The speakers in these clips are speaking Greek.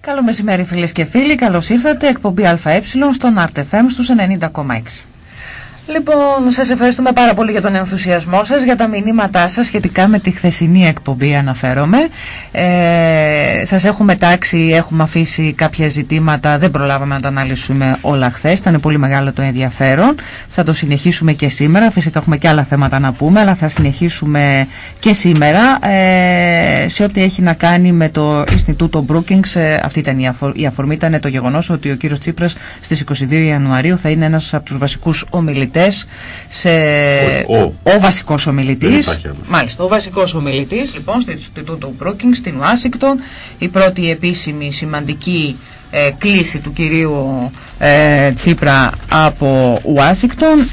Καλό μεσημέρι φίλες και φίλοι, καλώς ήρθατε, εκπομπή ΑΕ στον RTFM στους 90,6. Λοιπόν, σας ευχαριστούμε πάρα πολύ για τον ενθουσιασμό σας, για τα μηνύματά σας σχετικά με τη χθεσινή εκπομπή αναφέρομαι. Ε, σας έχουμε τάξει, έχουμε αφήσει κάποια ζητήματα, δεν προλάβαμε να τα αναλύσουμε όλα χθες. ήταν πολύ μεγάλο το ενδιαφέρον. Θα το συνεχίσουμε και σήμερα, φυσικά έχουμε και άλλα θέματα να πούμε, αλλά θα συνεχίσουμε και σήμερα ε, σε ό,τι έχει να κάνει με το Ινστιτούτο Brookings. Ε, αυτή ήταν η, η αφορμή, ήταν το γεγονός ότι ο κύριος Τσίπρας στις 22 Ιανουαρίου θα είναι ένας από τους βασικούς ομιλητές σε... Ο, ο, ο βασικός ομιλητής. Μάλιστα, ο βασικός ομιλητής λοιπόν στο Ινστιτούτο Brookings στην Ουάσιγκτον. Η πρώτη επίσημη σημαντική ε, κλίση του κυρίου ε, Τσίπρα από Ουάσιγκτον.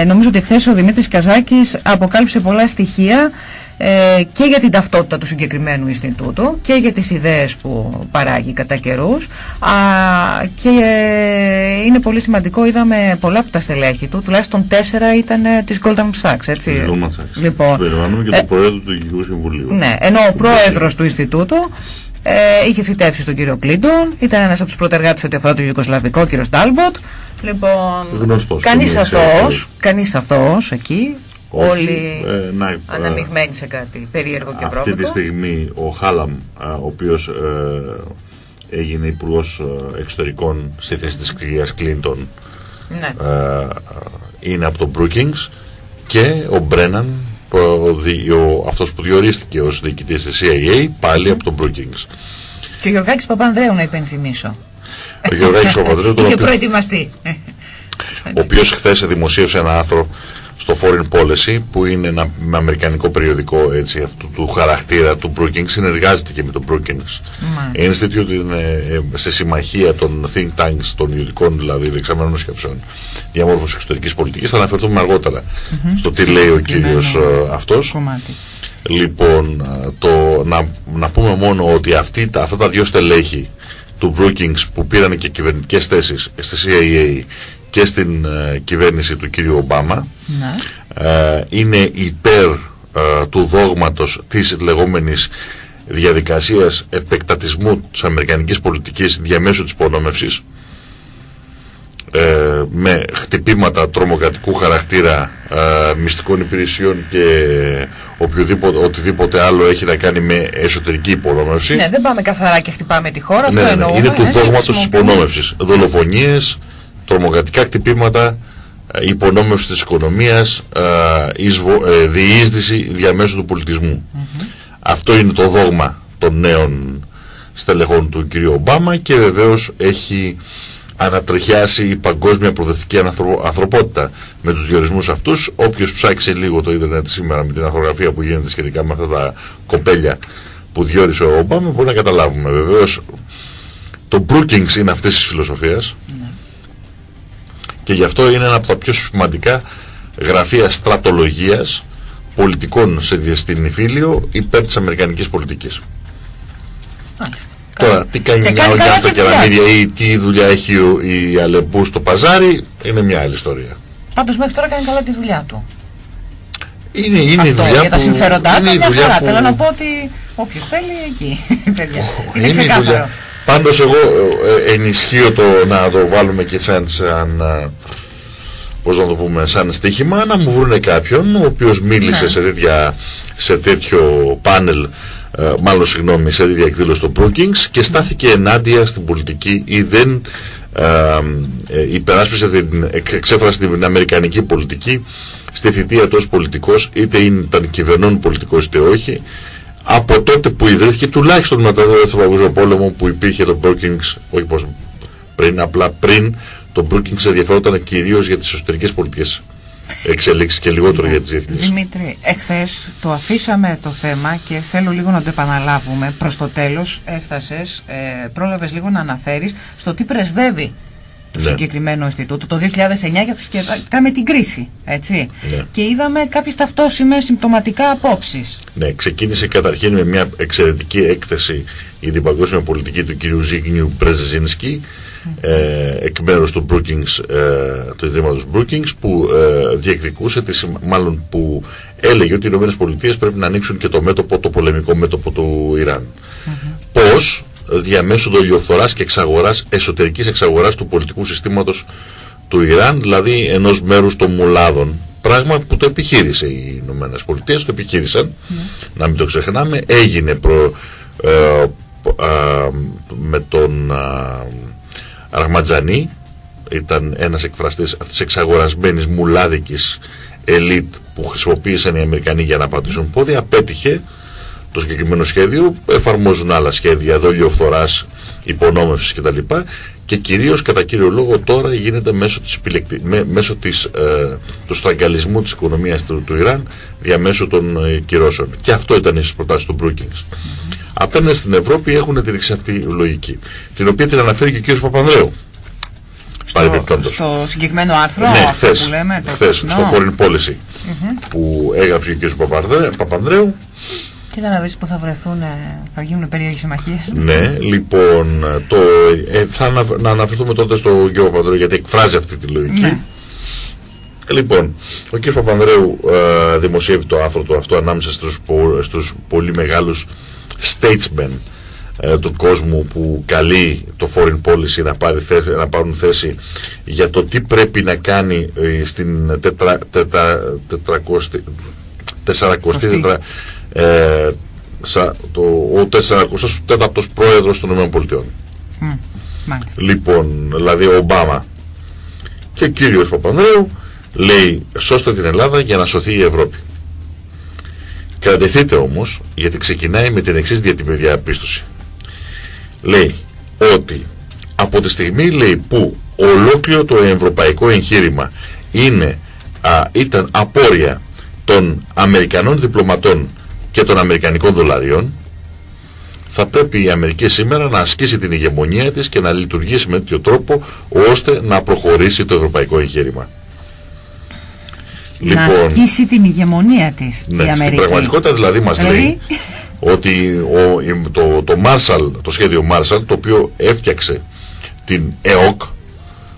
Ε, νομίζω ότι χθε ο Δημήτρης Καζάκης αποκάλυψε πολλά στοιχεία ε, και για την ταυτότητα του συγκεκριμένου Ινστιτούτου και για τις ιδέες που παράγει κατά καιρούς. και ε, είναι πολύ σημαντικό, είδαμε πολλά από τα στελέχη του, τουλάχιστον τέσσερα ήταν ε, της Goldman Sachs, έτσι. Goldman Sachs. Λοιπόν, και το πρόεδρο του Υγικού Συμβουλίου. Ναι, ενώ ο πρόεδρος του Ινστιτούτου ε, είχε θητεύσει στον κύριο Κλίντον, ήταν ένας από τους πρωτεργάτες ό,τι αφορά το Ιουγκοσλαβικό, κύριος Ντάλμποτ. Λοιπόν, Γνωστός, κανείς αθώος, κανείς αθώος εκεί, όλοι ε, να, ε, αναμειγμένοι σε κάτι περίεργο και πρόβλημα. Αυτή τη στιγμή ο Χάλαμ, ο οποίος ε, έγινε υπουργός ε, εξωτερικών στη θέση της κυρίας Κλίντον, ναι. είναι από το Brookings και ο Μπρέναν, ο, ο, αυτός που διορίστηκε ως διοικητής της CIA, πάλι από το Brookings. Και ο Γιωργάκης Παπανδρέου να υπενθυμίσω. Ο Γιωργάκης Παπανδρέου, Είχε προετοιμαστεί. Ο οποίος χθες δημοσίευσε ένα άρθρο στο Foreign Policy που είναι ένα αμερικανικό περιοδικό έτσι, αυτού του χαρακτήρα του Brookings συνεργάζεται και με το Brookings mm. Institute είναι ε, σε συμμαχία των think tanks των ιδιωτικών δηλαδή δεξαμενών σκεψών διαμόρφωσης εξωτερικής πολιτικής θα αναφερθούμε αργότερα mm -hmm. στο τι λέει ο κύριος ε, αυτός λοιπόν ε, το, να, να πούμε μόνο ότι αυτή, αυτά τα δύο στελέχη του Brookings που πήραν και κυβερνητικές θέσεις στη CIA και στην ε, κυβέρνηση του κύριου Ομπάμα ναι. ε, είναι υπέρ ε, του δόγματος της λεγόμενης διαδικασίας επεκτατισμού της αμερικανικής πολιτικής διαμέσου της υπονόμευσης ε, με χτυπήματα τρομοκρατικού χαρακτήρα ε, μυστικών υπηρεσιών και οποιοδήποτε, οτιδήποτε άλλο έχει να κάνει με εσωτερική υπονόμευση. Ναι, δεν πάμε καθαρά και χτυπάμε τη χώρα, ναι, αυτό ναι, ναι, Είναι του δόγματος της υπονόμευσης. Δολοφονίες, τρομοκρατικά κτυπήματα, ε, υπονόμευση της οικονομίας, ε, διείσδυση διαμέσου του πολιτισμού. Αυτό είναι το δόγμα των νέων στελεχών του κ. Ομπάμα και βεβαίως έχει ανατριχιάσει η παγκόσμια προοδευτική ανθρωπότητα με τους διορισμούς αυτούς. Όποιος ψάξει λίγο το ίντερνετ σήμερα με την αθρογραφία που γίνεται σχετικά με αυτά τα κοπέλια που διόρισε ο Ομπάμα μπορεί να καταλάβουμε. Βεβαίως το Brookings είναι αυτής της φιλοσοφίας. Ναι. Και γι' αυτό είναι ένα από τα πιο σημαντικά γραφεία στρατολογίας πολιτικών σε διαστήνη φίλιο υπέρ της αμερικανικής πολιτικής. Τώρα, τι κάνει μια ογιάντα κεραμίδια ή τι δουλειά έχει η Αλεμπού στο παζάρι είναι μια άλλη ιστορία. Πάντως μέχρι τώρα κάνει καλά τη δουλειά του. Είναι, είναι Αυτό, η δουλειά για τα συμφέροντά του, μια χαρά. Που... Θέλω να πω ότι όποιος θέλει εκεί, παιδιά. Είναι, είναι η δουλειά. Πάντως εγώ ε, ενισχύω το να το βάλουμε και σαν, σαν ε, πώς να το πούμε, σαν στοίχημα να μου βρουν κάποιον ο οποίος μίλησε ναι. σε, τέτοια, σε τέτοιο πάνελ ε, μάλλον συγγνώμη σε τέτοια εκδήλωση στο Brookings και στάθηκε ενάντια στην πολιτική ή δεν ε, ε, υπεράσπισε την, εξέφρασε την αμερικανική πολιτική στη θητεία του ως πολιτικός είτε ήταν κυβερνών πολιτικός είτε όχι από τότε που ιδρύθηκε τουλάχιστον μετά το δεύτερο παγκόσμιο πόλεμο που υπήρχε το Brookings, όχι πώς πριν, απλά πριν το Brookings ενδιαφέρονταν κυρίως για τις εσωτερικές πολιτικές εξελίξεις και λιγότερο για τις διεθνείς. Δημήτρη, εχθές το αφήσαμε το θέμα και θέλω λίγο να το επαναλάβουμε. Προς το τέλος έφτασες, ε, πρόλαβες λίγο να αναφέρεις στο τι πρεσβεύει του ναι. συγκεκριμένου Ινστιτούτου το 2009 και με την κρίση. Έτσι. Ναι. Και είδαμε κάποιες ταυτόσιμες συμπτωματικά απόψεις. Ναι, ξεκίνησε καταρχήν με μια εξαιρετική έκθεση για την παγκόσμια πολιτική του κ. Ζίγνιου Πρεζεζίνσκι ε, εκ μέρους του Brookings, ε, του Ιδρύματος Brookings που ε, διεκδικούσε, τις, μάλλον που έλεγε ότι οι ΗΠΑ πρέπει να ανοίξουν και το μέτωπο, το πολεμικό μέτωπο του Ιράν. Mm -hmm. Πώς διαμέσου δολιοφθοράς και εξαγοράς, εσωτερικής εξαγοράς του πολιτικού συστήματος του Ιράν, δηλαδή ενός μέρους των μουλάδων. Πράγμα που το επιχείρησε οι Ηνωμένες Πολιτείες, το επιχείρησαν, να μην το ξεχνάμε, έγινε προ, ε, ε, με τον Ραχματζανή, ήταν ένας εκφραστής αυτής της εξαγορασμένης μουλάδικης ελίτ που χρησιμοποίησαν οι Αμερικανοί για να πατήσουν πόδια, απέτυχε το συγκεκριμένο σχέδιο, εφαρμόζουν άλλα σχέδια, δολιοφθοράς, υπονόμευσης κτλ. Και κυρίως κατά κύριο λόγο τώρα γίνεται μέσω, της επιλεκτη... μέσω της, ε, του στραγγαλισμού της οικονομίας του, του Ιράν διαμέσου των ε, κυρώσεων. Και αυτό ήταν στις προτάσεις του Brookings. Mm Απέναντι στην Ευρώπη έχουν την αυτή λογική, την οποία την αναφέρει και ο κ. Παπανδρέου. Στο, στο συγκεκριμένο άρθρο ναι, χθες, που λέμε, το χθες, στο Foreign Policy που έγραψε ο κ. Παπανδρέου Κοίτα να βρεις που θα βρεθούν, θα γίνουν περίεργες συμμαχίες. Ναι, λοιπόν, το, ε, θα να αναφερθούμε τότε στο κ. Παπανδρέου γιατί εκφράζει αυτή τη λογική. Ναι. Λοιπόν, ο κ. Παπανδρέου ε, δημοσιεύει το άρθρο του αυτό ανάμεσα στους, στους πολύ μεγάλους statesmen ε, του κόσμου που καλεί το foreign policy να, πάρει θέση, να πάρουν θέση για το τι πρέπει να κάνει ε, στην τετρα, τετρα, τετρακοστη, τεσσαρακοστή ε, σα, το, ο 44ος πρόεδρος των ΗΠΑ. Mm, λοιπόν, δηλαδή ο Ομπάμα και ο κύριος Παπανδρέου λέει σώστε την Ελλάδα για να σωθεί η Ευρώπη. Κρατηθείτε όμως γιατί ξεκινάει με την εξής διαπίστωση. Λέει ότι από τη στιγμή λέει, που ολόκληρο το ευρωπαϊκό εγχείρημα είναι, α, ήταν απόρρια των Αμερικανών διπλωματών και των Αμερικανικών δολαριών θα πρέπει η Αμερική σήμερα να ασκήσει την ηγεμονία της και να λειτουργήσει με τέτοιο τρόπο ώστε να προχωρήσει το ευρωπαϊκό εγχείρημα. Να λοιπόν, ασκήσει την ηγεμονία της ναι, η Αμερική. Στην πραγματικότητα δηλαδή μας δηλαδή; λέει ότι ο, το, το, Marshall, το σχέδιο Marshall το οποίο έφτιαξε την ΕΟΚ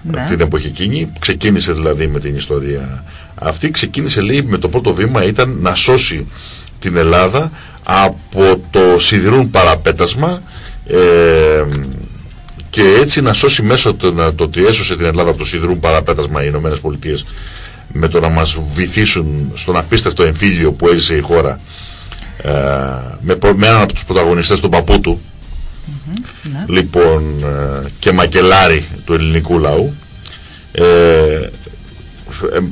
ναι. την εποχή εκείνη, ξεκίνησε δηλαδή με την ιστορία αυτή, ξεκίνησε λέει με το πρώτο βήμα ήταν να σώσει την Ελλάδα από το σιδηρούν παραπέτασμα ε, και έτσι να σώσει μέσω το, το ότι έσωσε την Ελλάδα από το σιδηρούν παραπέτασμα οι Ηνωμένες Πολιτείες με το να μας βυθίσουν στον απίστευτο εμφύλιο που έζησε η χώρα ε, με, με έναν από τους πρωταγωνιστές τον παππού του ναι. λοιπόν ε, και μακελάρι του ελληνικού λαού ε,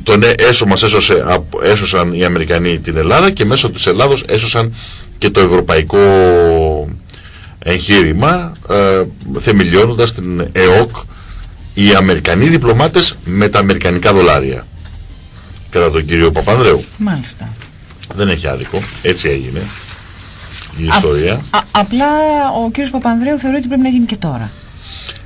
τον έσω μας έσωσε, έσωσαν οι Αμερικανοί την Ελλάδα και μέσω της Ελλάδος έσωσαν και το ευρωπαϊκό εγχείρημα ε, θεμελιώνοντας την ΕΟΚ οι Αμερικανοί διπλωμάτες με τα Αμερικανικά δολάρια κατά τον κύριο Παπανδρέου. Μάλιστα. Δεν έχει άδικο. Έτσι έγινε η ιστορία. απλά ο κύριος Παπανδρέου θεωρεί ότι πρέπει να γίνει και τώρα.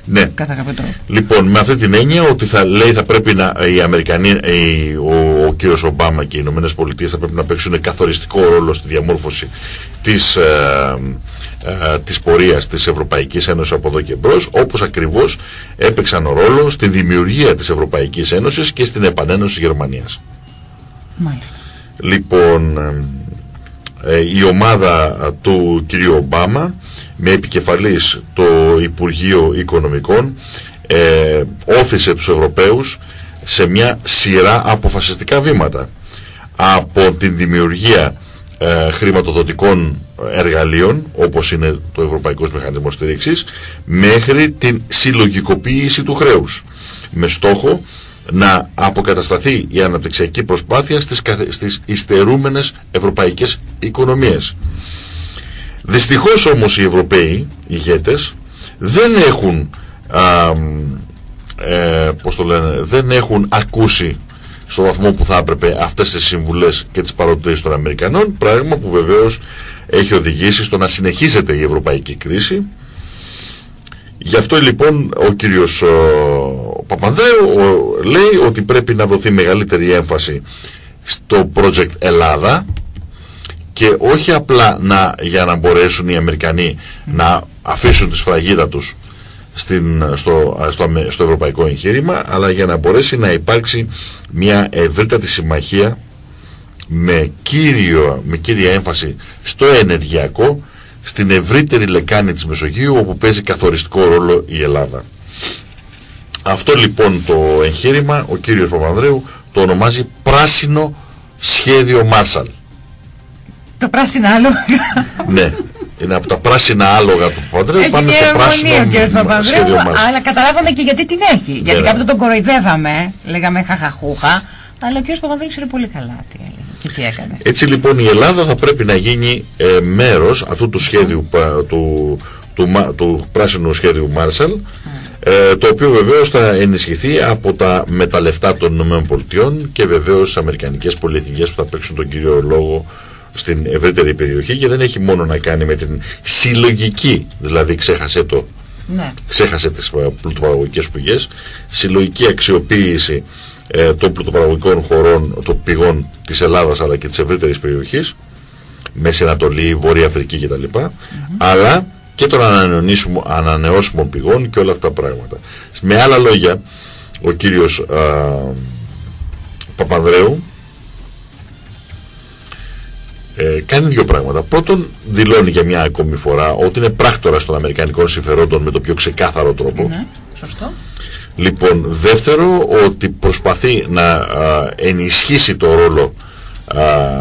Ναι. Κατά κάποιο τρόπο. Λοιπόν, με αυτή την έννοια ότι θα λέει θα πρέπει να οι Αμερικανοί, οι, ο, ο κύριος Ομπάμα και οι Ηνωμένες Πολιτείες θα πρέπει να παίξουν καθοριστικό ρόλο στη διαμόρφωση της, ε, ε, της πορείας της Ευρωπαϊκής Ένωσης από εδώ και μπρος, όπως ακριβώς έπαιξαν ρόλο στη δημιουργία της Ευρωπαϊκής Ένωσης και στην επανένωση της Γερμανίας. Μάλιστα. Λοιπόν, ε, η ομάδα του κυρίου Ομπάμα με επικεφαλής το Υπουργείο Οικονομικών ε, όθησε τους Ευρωπαίους σε μια σειρά αποφασιστικά βήματα από την δημιουργία ε, χρηματοδοτικών εργαλείων όπως είναι το Ευρωπαϊκός Μηχανισμός Στήριξης μέχρι την συλλογικοποίηση του χρέους με στόχο να αποκατασταθεί η αναπτυξιακή προσπάθεια στις, στις υστερούμενες ευρωπαϊκές οικονομίες. Δυστυχώς όμως οι Ευρωπαίοι ηγέτες δεν έχουν α, ε, πώς το λένε, δεν έχουν ακούσει στο βαθμό που θα έπρεπε αυτές τις συμβουλές και τις παροτρύνσεις των Αμερικανών πράγμα που βεβαίως έχει οδηγήσει στο να συνεχίζεται η ευρωπαϊκή κρίση. Γι' αυτό λοιπόν ο κύριος ο Παπανδρέου λέει ότι πρέπει να δοθεί μεγαλύτερη έμφαση στο project Ελλάδα και όχι απλά να, για να μπορέσουν οι Αμερικανοί να αφήσουν τη σφραγίδα τους στην, στο, στο, στο ευρωπαϊκό εγχείρημα αλλά για να μπορέσει να υπάρξει μια ευρύτατη συμμαχία με, κύριο, με κύρια έμφαση στο ενεργειακό στην ευρύτερη λεκάνη της Μεσογείου όπου παίζει καθοριστικό ρόλο η Ελλάδα. Αυτό λοιπόν το εγχείρημα ο κύριος Παπανδρέου το ονομάζει πράσινο σχέδιο Μάρσαλ. Το πράσινο άλογα. ναι. Είναι από τα πράσινα άλογα του Παπανδρέου πάμε στο πράσινο σχέδιο Μάρσαλ. Αλλά καταλάβαμε και γιατί την έχει. Γιατί ναι, ναι. κάποτε τον κοροϊδεύαμε, λέγαμε χαχαχούχα. Αλλά ο κ. Παπανδρέου ξέρει πολύ καλά τι έλεγε και τι έκανε. Έτσι λοιπόν η Ελλάδα θα πρέπει να γίνει ε, μέρος αυτού του σχέδιου του, του, του, του πράσινου σχέδιου Μάρσαλ ε, το οποίο βεβαίως θα ενισχυθεί από τα μεταλλευτά των ΗΠΑ και βεβαίως τις αμερικανικές πολυεθνικές που θα παίξουν τον κύριο λόγο στην ευρύτερη περιοχή και δεν έχει μόνο να κάνει με την συλλογική, δηλαδή ξέχασε το, ναι. ξέχασε τις πλουτοπαραγωγικές πηγές, συλλογική αξιοποίηση ε, των πλουτοπαραγωγικών χωρών, των πηγών της Ελλάδας αλλά και της ευρύτερης περιοχής, Μέση Ανατολή, Βόρεια Αφρική κτλ. Mm Αλλά και των ανανεώσιμων πηγών και όλα αυτά τα πράγματα. Με άλλα λόγια, ο κύριος α, Παπανδρέου ε, κάνει δύο πράγματα. Πρώτον, δηλώνει για μια ακόμη φορά ότι είναι πράκτορα των Αμερικανικών συμφερόντων με το πιο ξεκάθαρο τρόπο. Ναι, σωστό. Λοιπόν, δεύτερο, ότι προσπαθεί να ενισχύσει το ρόλο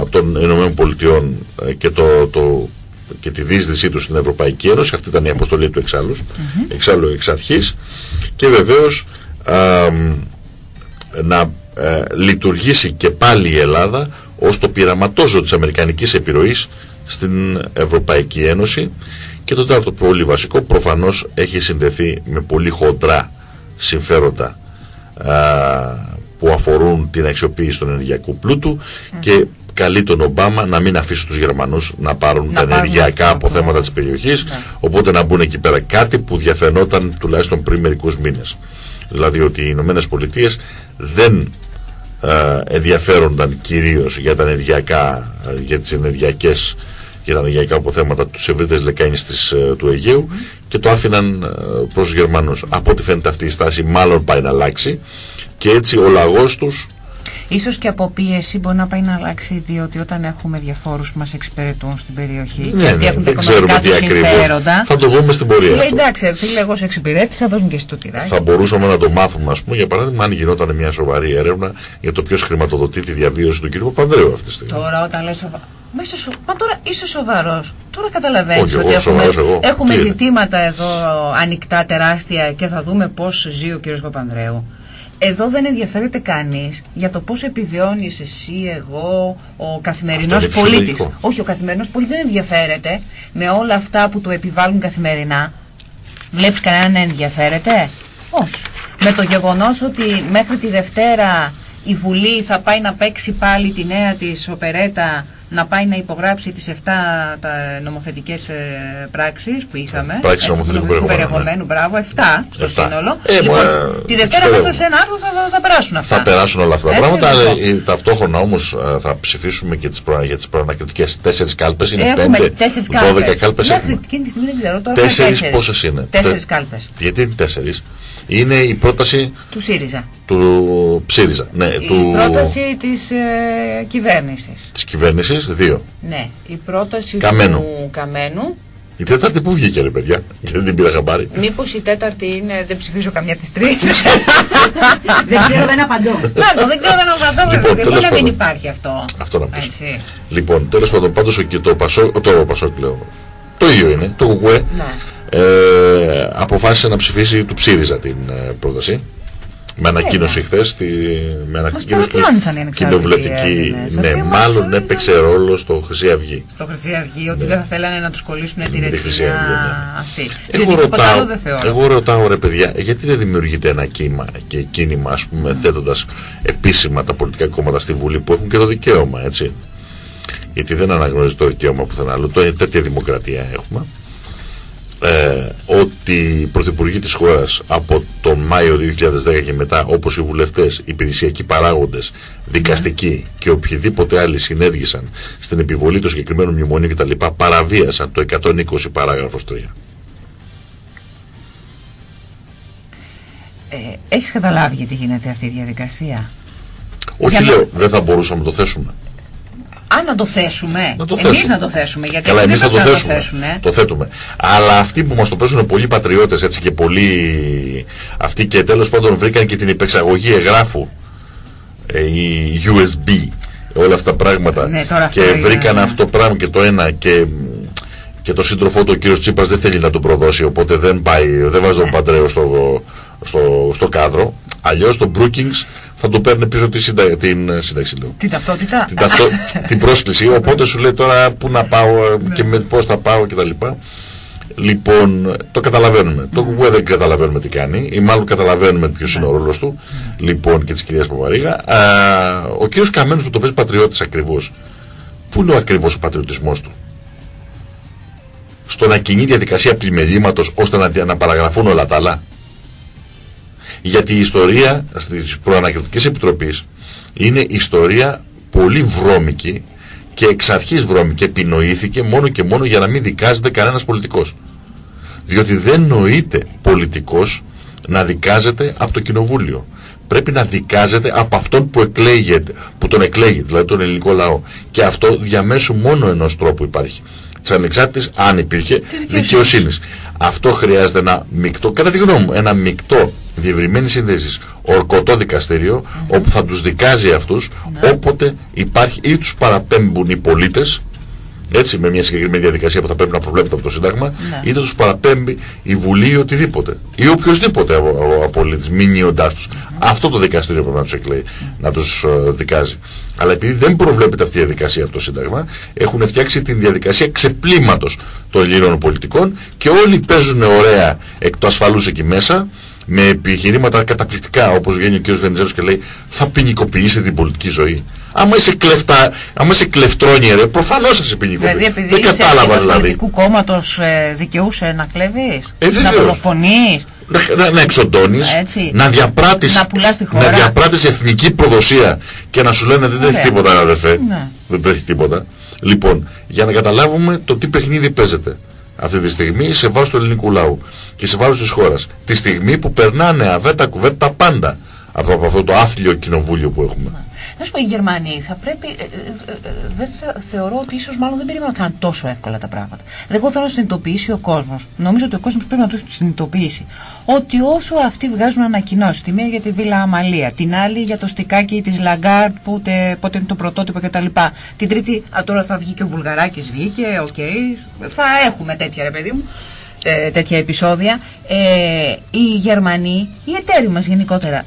των ΗΠΑ ε, και το, το και τη δίσδυσή τους στην Ευρωπαϊκή Ένωση. Αυτή ήταν η αποστολή του εξάλλους, mm εξάλλου εξ αρχής. Και βεβαίως να ε, λειτουργήσει και πάλι η Ελλάδα ως το πειραματόζω της αμερικανικής επιρροής στην Ευρωπαϊκή Ένωση. Και το τέταρτο πολύ βασικό προφανώς έχει συνδεθεί με πολύ χοντρά συμφέροντα που αφορούν την αξιοποίηση του ενεργειακού πλούτου και καλεί τον Ομπάμα να μην αφήσει τους Γερμανούς να πάρουν τα ενεργειακά αποθέματα της περιοχής ναι. οπότε να μπουν εκεί πέρα. Κάτι που διαφαινόταν τουλάχιστον πριν μερικούς μήνες. Δηλαδή ότι οι Ηνωμένες Πολιτείες δεν ε, ενδιαφέρονταν κυρίως για τα ενεργειακά για τις ενεργειακές για τα ενεργειακά αποθέματα τους ευρύτερες λεκάνης της, ε, του Αιγαίου και το άφηναν ε, προς τους Γερμανούς. Από ό,τι φαίνεται αυτή η στάση μάλλον πάει να αλλάξει και έτσι ο λαγός τους Ίσως και από πίεση μπορεί να πάει να αλλάξει διότι όταν έχουμε διαφόρους που μας εξυπηρετούν στην περιοχή ναι, και αυτοί ναι, έχουν τα οικονομικά τους συμφέροντα. Θα το δούμε στην πορεία. Λέει εντάξει, φίλε, εγώ σε εξυπηρέτηση θα δώσουν και εσύ το τυράκι. Θα μπορούσαμε να το μάθουμε, ας πούμε, για παράδειγμα, αν γινόταν μια σοβαρή έρευνα για το ποιος χρηματοδοτεί τη διαβίωση του κ. Παπανδρέου αυτή τη στιγμή. Τώρα, όταν λες σοβαρό. Μέσα σο... Μα τώρα είσαι σοβαρός. Τώρα καταλαβαίνεις ότι έχουμε, έχουμε ζητήματα εδώ ανοιχτά τεράστια και θα δούμε πώς ζει ο κ. Παπανδρέου. Εδώ δεν ενδιαφέρεται κανείς για το πώς επιβιώνεις εσύ, εγώ, ο καθημερινός πολίτης. Όχι, ο καθημερινός πολίτης δεν ενδιαφέρεται με όλα αυτά που του επιβάλλουν καθημερινά. Βλέπεις κανέναν να ενδιαφέρεται; Όχι. Με το γεγονός ότι μέχρι τη Δευτέρα η Βουλή θα πάει να παίξει πάλι τη νέα της οπερέτα να πάει να υπογράψει τις 7 τα νομοθετικές ε, πράξεις που είχαμε. Πράξεις νομοθετικού περιεχομένου. περιεχομένου. Μπράβο, 7 στο 7. σύνολο. Ε, λοιπόν, ε, τη Δευτέρα μέσα σε ένα άρθρο θα, θα, περάσουν αυτά. Θα περάσουν όλα αυτά τα πράγματα, αλλά ε, ταυτόχρονα όμως ε, θα ψηφίσουμε και τις προ, για τις προανακριτικές τέσσερις κάλπες. Είναι έχουμε 5, 12 κάλπες. Μέχρι εκείνη τη στιγμή δεν ξέρω. Τώρα τέσσερις πόσες είναι; Τέσσερις κάλπες. Γιατί είναι τέσσερις; Είναι η πρόταση του ΣΥΡΙΖΑ. Του ΣΥΡΙΖΑ. Ναι, η του... πρόταση της ε, κυβέρνησης. Της κυβέρνησης, δύο. Ναι, η πρόταση Καμένου. του Καμένου. Η τέταρτη που βγήκε ρε παιδιά, γιατί δεν την πήρα χαμπάρι. Μήπως η τέταρτη είναι, δεν ψηφίζω καμιά από τις τρεις. δεν ξέρω, δεν απαντώ. Να δεν ξέρω, δεν απαντώ. Λοιπόν, τέλος δεν υπάρχει αυτό. Αυτό να πεις. Λοιπόν, τέλος πάντων, πάντως το, Πασό, το Πασόκ λέω, το ίδιο είναι, το Κουκουέ. Ναι ε, αποφάσισε να ψηφίσει του ψήριζα την ε, πρόταση. Με ανακοίνωση χθες, με ανακοίνωση κοινοβουλευτική. Ναι, μάλλον έπαιξε ρόλο στο Χρυσή Αυγή. Στο Χρυσή Αυγή, ότι ναι. δεν θα θέλανε να τους κολλήσουν τη ρετσίνα ναι. αυτή. Εγώ ρωτάω, εγώ ρωτάω, ρε παιδιά, γιατί δεν δημιουργείται ένα κύμα και κίνημα, ας πούμε, θέτοντας επίσημα τα πολιτικά κόμματα στη Βουλή που έχουν και το δικαίωμα, έτσι; Γιατί δεν αναγνωρίζει το δικαίωμα πουθενά άλλο. Τέτοια δημοκρατία έχουμε ε, ότι οι πρωθυπουργοί της χώρας από τον Μάιο 2010 και μετά όπως οι βουλευτές, οι υπηρεσιακοί παράγοντες, δικαστικοί και οποιοδήποτε άλλοι συνέργησαν στην επιβολή του συγκεκριμένου μνημονίου κτλ. παραβίασαν το 120 παράγραφος 3. Ε, έχεις καταλάβει γιατί γίνεται αυτή η διαδικασία; Όχι λέω, δεν θα μπορούσαμε να το θέσουμε. Α, να το θέσουμε. Να το εμείς θέσουμε. να το θέσουμε. Γιατί Καλά, αυτοί εμείς θα δεν το πρέπει να θέσουμε. θέσουν, ε. Το θέτουμε. Αλλά αυτοί που μας το παίζουν πολλοί πατριώτες έτσι και πολλοί. Αυτοί και τέλος πάντων βρήκαν και την υπεξαγωγή εγγράφου. Ε, η USB. Όλα αυτά τα πράγματα. Ναι, τώρα αυτό και είναι, βρήκαν ναι. αυτό το πράγμα και το ένα και. Και το σύντροφό του, ο κύριος Τσίπρα, δεν θέλει να τον προδώσει, οπότε δεν, πάει, δεν βάζει τον Ναι. Παντρέο στο, στο, στο κάδρο. Αλλιώς τον Brookings θα του παίρνει πίσω τη σύντα, την ε, σύνταξη, λέω Την ταυτότητα. την, ταυτό, την πρόσκληση. Οπότε σου λέει τώρα πού να πάω ε, και με πώς θα πάω κτλ. Λοιπόν, το καταλαβαίνουμε. Το κουκουέ δεν καταλαβαίνουμε τι κάνει, ή μάλλον καταλαβαίνουμε ποιος είναι ο ρόλος του. Λοιπόν, και της κυρίας Παπαρίγα. Α, ο κύριος Καμένος που το παίζει πατριώτης ακριβώς. Πού είναι ο ακριβώς ο πατριωτισμός του, Στο να κινεί διαδικασία πλημελήματο ώστε να, να παραγραφούν όλα τα άλλα; Γιατί η ιστορία της προανακριτική επιτροπής είναι ιστορία πολύ βρώμικη και εξ αρχής βρώμικη. Επινοήθηκε μόνο και μόνο για να μην δικάζεται κανένας πολιτικός. Διότι δεν νοείται πολιτικός να δικάζεται από το κοινοβούλιο. Πρέπει να δικάζεται από αυτόν που, εκλέγεται, που τον εκλέγει, δηλαδή τον ελληνικό λαό. Και αυτό διαμέσου μόνο ενός τρόπου υπάρχει. Της ανεξάρτητης, αν υπήρχε, δικαιοσύνης. δικαιοσύνης. Αυτό χρειάζεται ένα μεικτό, κατά τη γνώμη μου, ένα μεικτό διευρυμένη σύνδεση ορκωτό δικαστήριο, όπου θα τους δικάζει αυτούς όποτε υπάρχει ή τους παραπέμπουν οι πολίτες, έτσι, με μια συγκεκριμένη διαδικασία που θα πρέπει να προβλέπεται από το Σύνταγμα, Ναι. είτε τους παραπέμπει η Βουλή ή οτιδήποτε. Ή οποιοδήποτε απολύτη, μηνύοντά τους. Αυτό το δικαστήριο πρέπει να τους εκλέει, να τους δικάζει. Αλλά επειδή δεν προβλέπεται αυτή η διαδικασία από το Σύνταγμα, έχουν φτιάξει την διαδικασία ξεπλήματος των Ελλήνων πολιτικών και όλοι παίζουν ωραία εκ του ασφαλούς εκεί μέσα, με επιχειρήματα καταπληκτικά, όπως βγαίνει ο κ. Βενιζέλος και λέει, θα ποινικοποιήσετε την πολιτική ζωή. Άμα είσαι, κλεφτά, άμα είσαι κλεφτρόνιε, ρε, προφανώς θα σε ποινικοποιήσει. Δηλαδή, επειδή Δεν είσαι κατάλαβα μέλος δηλαδή. πολιτικού κόμματος, ε, δικαιούσε να κλέβεις, Ε, να βεβαίως. δολοφονείς. Να, να, να εξοντώνεις, Έτσι. να διαπράττεις, Να πουλάς τη χώρα. να διαπράττεις εθνική προδοσία και να σου λένε δεν τρέχει Ωραία. τίποτα αδερφέ. Ναι. Δεν τρέχει τίποτα. Λοιπόν, για να καταλάβουμε το τι παιχνίδι παίζεται αυτή τη στιγμή σε βάρος του ελληνικού λαού και σε βάρος της χώρας. Τη στιγμή που περνάνε αβέτα κουβέτα τα πάντα από, από αυτό το άθλιο κοινοβούλιο που έχουμε. Να σου πω, οι Γερμανοί θα πρέπει. ε, ε, ε, ε, δεν θε- θεωρώ ότι ίσως μάλλον δεν περίμενα ότι θα είναι τόσο εύκολα τα πράγματα. Δεν εγώ θέλω να συνειδητοποιήσει ο κόσμος. Νομίζω ότι ο κόσμος πρέπει να το έχει συνειδητοποιήσει. Ότι όσο αυτοί βγάζουν ανακοινώσεις, τη μία για τη Βίλα Αμαλία, την άλλη για το στικάκι της Λαγκάρντ, που τε- πότε είναι το πρωτότυπο κτλ. Την τρίτη, α, τώρα θα βγει και ο Βουλγαράκης, βγήκε, οκ. θα έχουμε τέτοια ρε παιδί μου. τέ- τέτοια επεισόδια. Ε, οι Γερμανοί, οι εταίροι μας γενικότερα,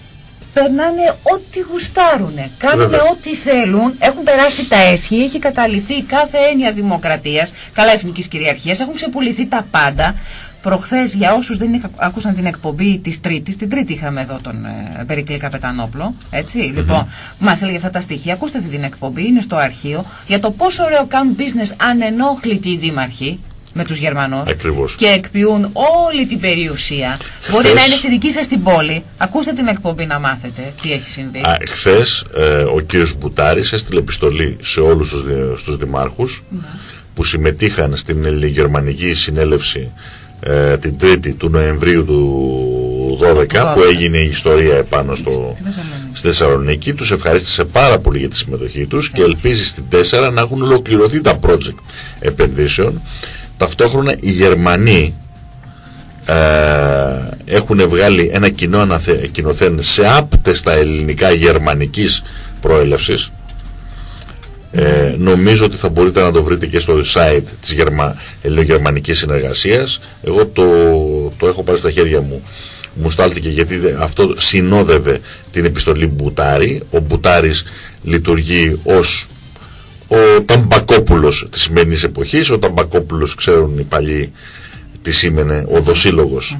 περνάνε ό,τι γουστάρουνε. Κάνουν Βέβαια. ό,τι θέλουν. Έχουν περάσει τα έσχη. Έχει καταλυθεί κάθε έννοια δημοκρατίας. Καλά, εθνικής κυριαρχίας. Έχουν ξεπουληθεί τα πάντα. Προχθές, για όσους δεν είχα, άκουσαν την εκπομπή της Τρίτης, την Τρίτη είχαμε εδώ τον ε, Περικλή Καπετανόπλο. Έτσι, λοιπόν, μας έλεγε αυτά τα στοιχεία. Ακούστε αυτή την εκπομπή, είναι στο αρχείο, για το πόσο ωραίο κάνουν business ανενόχλητοι οι δήμαρχοι με τους Γερμανούς Ακριβώς. και εκποιούν όλη την περιουσία. Μπορεί Χθες- να είναι στη δική σας την πόλη. Ακούστε την εκπομπή να μάθετε τι έχει συμβεί. Χθες ο κύριος Μπουτάρης έστειλε επιστολή σε όλους τους, δη- στους δημάρχους που συμμετείχαν στην ελληνογερμανική συνέλευση ε, την 3η του Νοεμβρίου του 12 που έγινε η ιστορία επάνω στο, Στη Θεσσαλονίκη. στη Θεσσαλονίκη. Τους ευχαρίστησε πάρα πολύ για τη συμμετοχή τους και ελπίζει στην 4 να έχουν ολοκληρωθεί τα project επενδύσεων. Ταυτόχρονα οι Γερμανοί ε, έχουν βγάλει ένα κοινό αναθε- κοινοθέν σε άπτες τα ελληνικά γερμανικής προέλευσης. Ε, νομίζω ότι θα μπορείτε να το βρείτε και στο site της Γερμα... ελληνογερμανικής συνεργασίας. Εγώ το, το έχω πάρει στα χέρια μου. Μου στάλθηκε γιατί δε- αυτό συνόδευε την επιστολή Μπουτάρη. Ο Μπουτάρης λειτουργεί ως ο Ταμπακόπουλος της σημερινής εποχής ο Ταμπακόπουλος ξέρουν οι παλιοί τι σήμαινε ο δοσύλλογος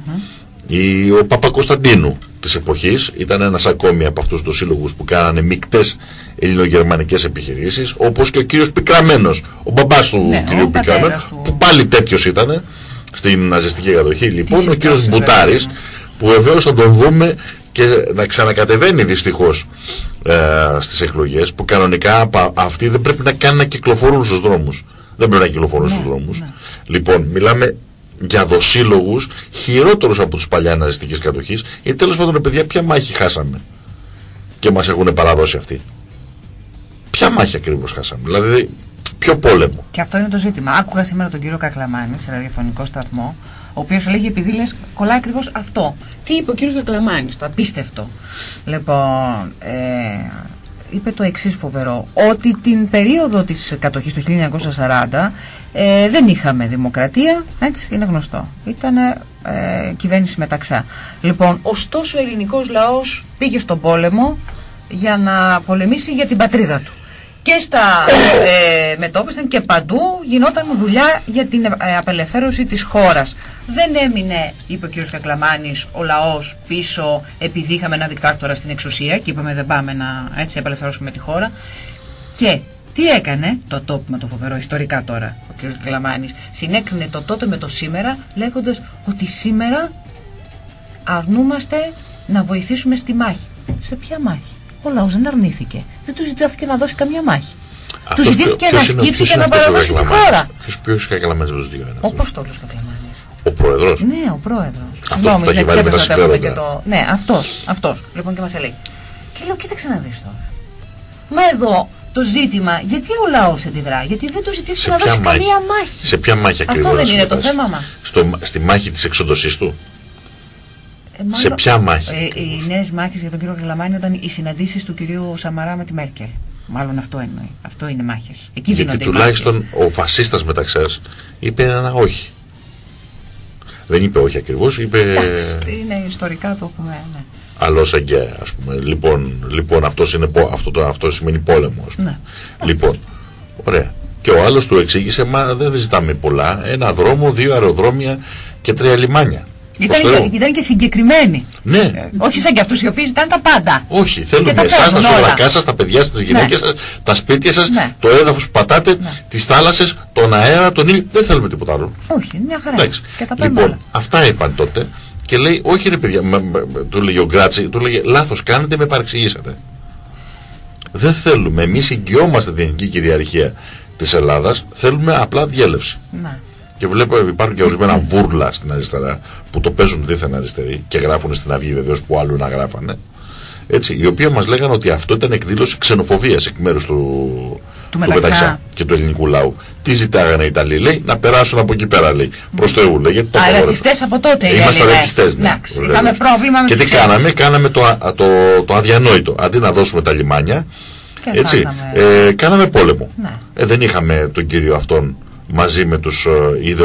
ή ο Παπακοσταντίνου της εποχής ήταν ένας ακόμη από αυτούς τους σύλλογους που κάνανε μικτές ελληνογερμανικές επιχειρήσεις όπως και ο κύριος Πικραμένος ο μπαμπάς του Ναι, ο κυρίου πατέρας Πικραμένου του. που πάλι τέτοιος ήταν στην ναζιστική κατοχή λοιπόν ο συμπτώσεις, κύριος βέβαια, Μπουτάρης ναι. Που βεβαίως θα τον δούμε και να ξανακατεβαίνει δυστυχώς ε, στις εκλογές που κανονικά απα- αυτοί δεν πρέπει να κάνουν να κυκλοφορούν στους δρόμους δεν πρέπει να κυκλοφορούν στους δρόμους λοιπόν μιλάμε για δοσύλλογους χειρότερους από τους παλιά ναζιστικής κατοχής γιατί τέλος πάντων παιδιά ποια μάχη χάσαμε και μας έχουν παραδώσει αυτοί; Ποια μάχη ακριβώς χάσαμε; Δηλαδή, ποιο πόλεμο; Και αυτό είναι το ζήτημα. Άκουγα σήμερα τον κύριο Κακλαμάνη σε ραδιοφωνικό σταθμό, ο οποίος λέγει επειδή λες, κολλάει ακριβώς αυτό. Τι είπε ο κύριος Κακλαμάνη, το απίστευτο. Λοιπόν, ε, είπε το εξής φοβερό, ότι την περίοδο της κατοχής του 1940 ε, δεν είχαμε δημοκρατία, έτσι είναι γνωστό. Ήταν ε, κυβέρνηση μεταξά. Λοιπόν, ωστόσο ο ελληνικός λαός πήγε στον πόλεμο για να πολεμήσει για την πατρίδα του και στα ε, μετόπισθεν και παντού γινόταν δουλειά για την ε, απελευθέρωση της χώρας. Δεν έμεινε, είπε ο κ. Κακλαμάνης, ο λαός πίσω επειδή είχαμε ένα δικτάκτορα στην εξουσία και είπαμε δεν πάμε να έτσι απελευθερώσουμε τη χώρα. Και τι έκανε το τόπιμα το φοβερό ιστορικά τώρα ο κ. Κακλαμάνης. Συνέκρινε το τότε με το σήμερα λέγοντας ότι σήμερα αρνούμαστε να βοηθήσουμε στη μάχη. Σε ποια μάχη; Ο λαός δεν αρνήθηκε. Δεν του ζητήθηκε να δώσει καμία μάχη. Του ζητήθηκε να σκύψει και να παραδώσει τη χώρα. Ποιο είναι κακλαμμένο με τους δύο Ο Απόστολο κακλαμμένο. Ο πρόεδρος; Ναι, ο πρόεδρος. Συγγνώμη, δεν ξέπεσα να και το. Ναι, αυτός. Αυτός. Λοιπόν και μας λέει. Και λέω, κοίταξε να δεις τώρα. Μα εδώ το ζήτημα, γιατί ο λαός αντιδρά, γιατί δεν του ζητήθηκε να δώσει μάχη; καμία μάχη. Σε ποια μάχη ακριβώς. Αυτό δεν είναι το θέμα μας. Στη μάχη της εξοντοσής του; Ε, σε ποια μάχη. Ε, οι νέες μάχες για τον κύριο Γκλαμάνη ήταν οι συναντήσεις του κυρίου Σαμαρά με τη Μέρκελ. Μάλλον αυτό εννοεί. Αυτό είναι μάχες. Εκεί Γιατί τουλάχιστον ο φασίστας μεταξύ είπε ένα όχι. Δεν είπε όχι ακριβώς, είπε. είναι ιστορικά το έχουμε. Ναι. Αλλιώς εγκαία, ας πούμε. Λοιπόν, λοιπόν αυτός είναι, αυτό, το, αυτό σημαίνει πόλεμο. Ναι. Λοιπόν, ωραία. Και ο άλλος του εξήγησε, μα δεν ζητάμε πολλά. Ένα δρόμο, δύο αεροδρόμια και τρία λιμάνια. Ήταν και, ήταν και συγκεκριμένοι. Ναι. Ε, όχι σαν και αυτούς οι οποίοι ζητάνε τα πάντα. Όχι, θέλουν εσάς, τα σωλακά σα, τα παιδιά σας, τις γυναίκες ναι. σας, τα σπίτια σας, ναι. το έδαφος που πατάτε, ναι. τις θάλασσες, τον αέρα, τον ήλιο. Δεν θέλουμε τίποτα άλλο. Όχι, είναι μια χαρά. Και τα λοιπόν, όλα. αυτά είπαν τότε και λέει, Όχι ρε παιδιά, του λέγει ο Γκράτσι, του λέγει Λάθος κάνετε, με παρεξηγήσατε. Δεν θέλουμε, εμείς εγγυόμαστε την εθνική κυριαρχία της Ελλάδας, θέλουμε απλά διέλευση. Ναι. Και βλέπω υπάρχουν και ορισμένα βούρλα στην αριστερά που το παίζουν δίθεν αριστεροί και γράφουν στην Αυγή βεβαίως που άλλου να γράφανε. Έτσι, οι οποίοι μας λέγανε ότι αυτό ήταν εκδήλωση ξενοφοβίας εκ μέρους του, του, μεταξά. και του ελληνικού λαού. Τι ζητάγανε οι Ιταλοί, λέει, να περάσουν από εκεί πέρα, λέει. Προς Θεού, λέει. Γιατί το Α, ρατσιστές από τότε. Είμαστε ρατσιστές, ναι. Είχαμε πρόβλημα με Και τι κάναμε, κάναμε το, το, το αδιανόητο. Αντί να δώσουμε τα λιμάνια, έτσι, ε, κάναμε πόλεμο. Ναι. Ε, δεν είχαμε τον κύριο αυτόν μαζί με τους, ε,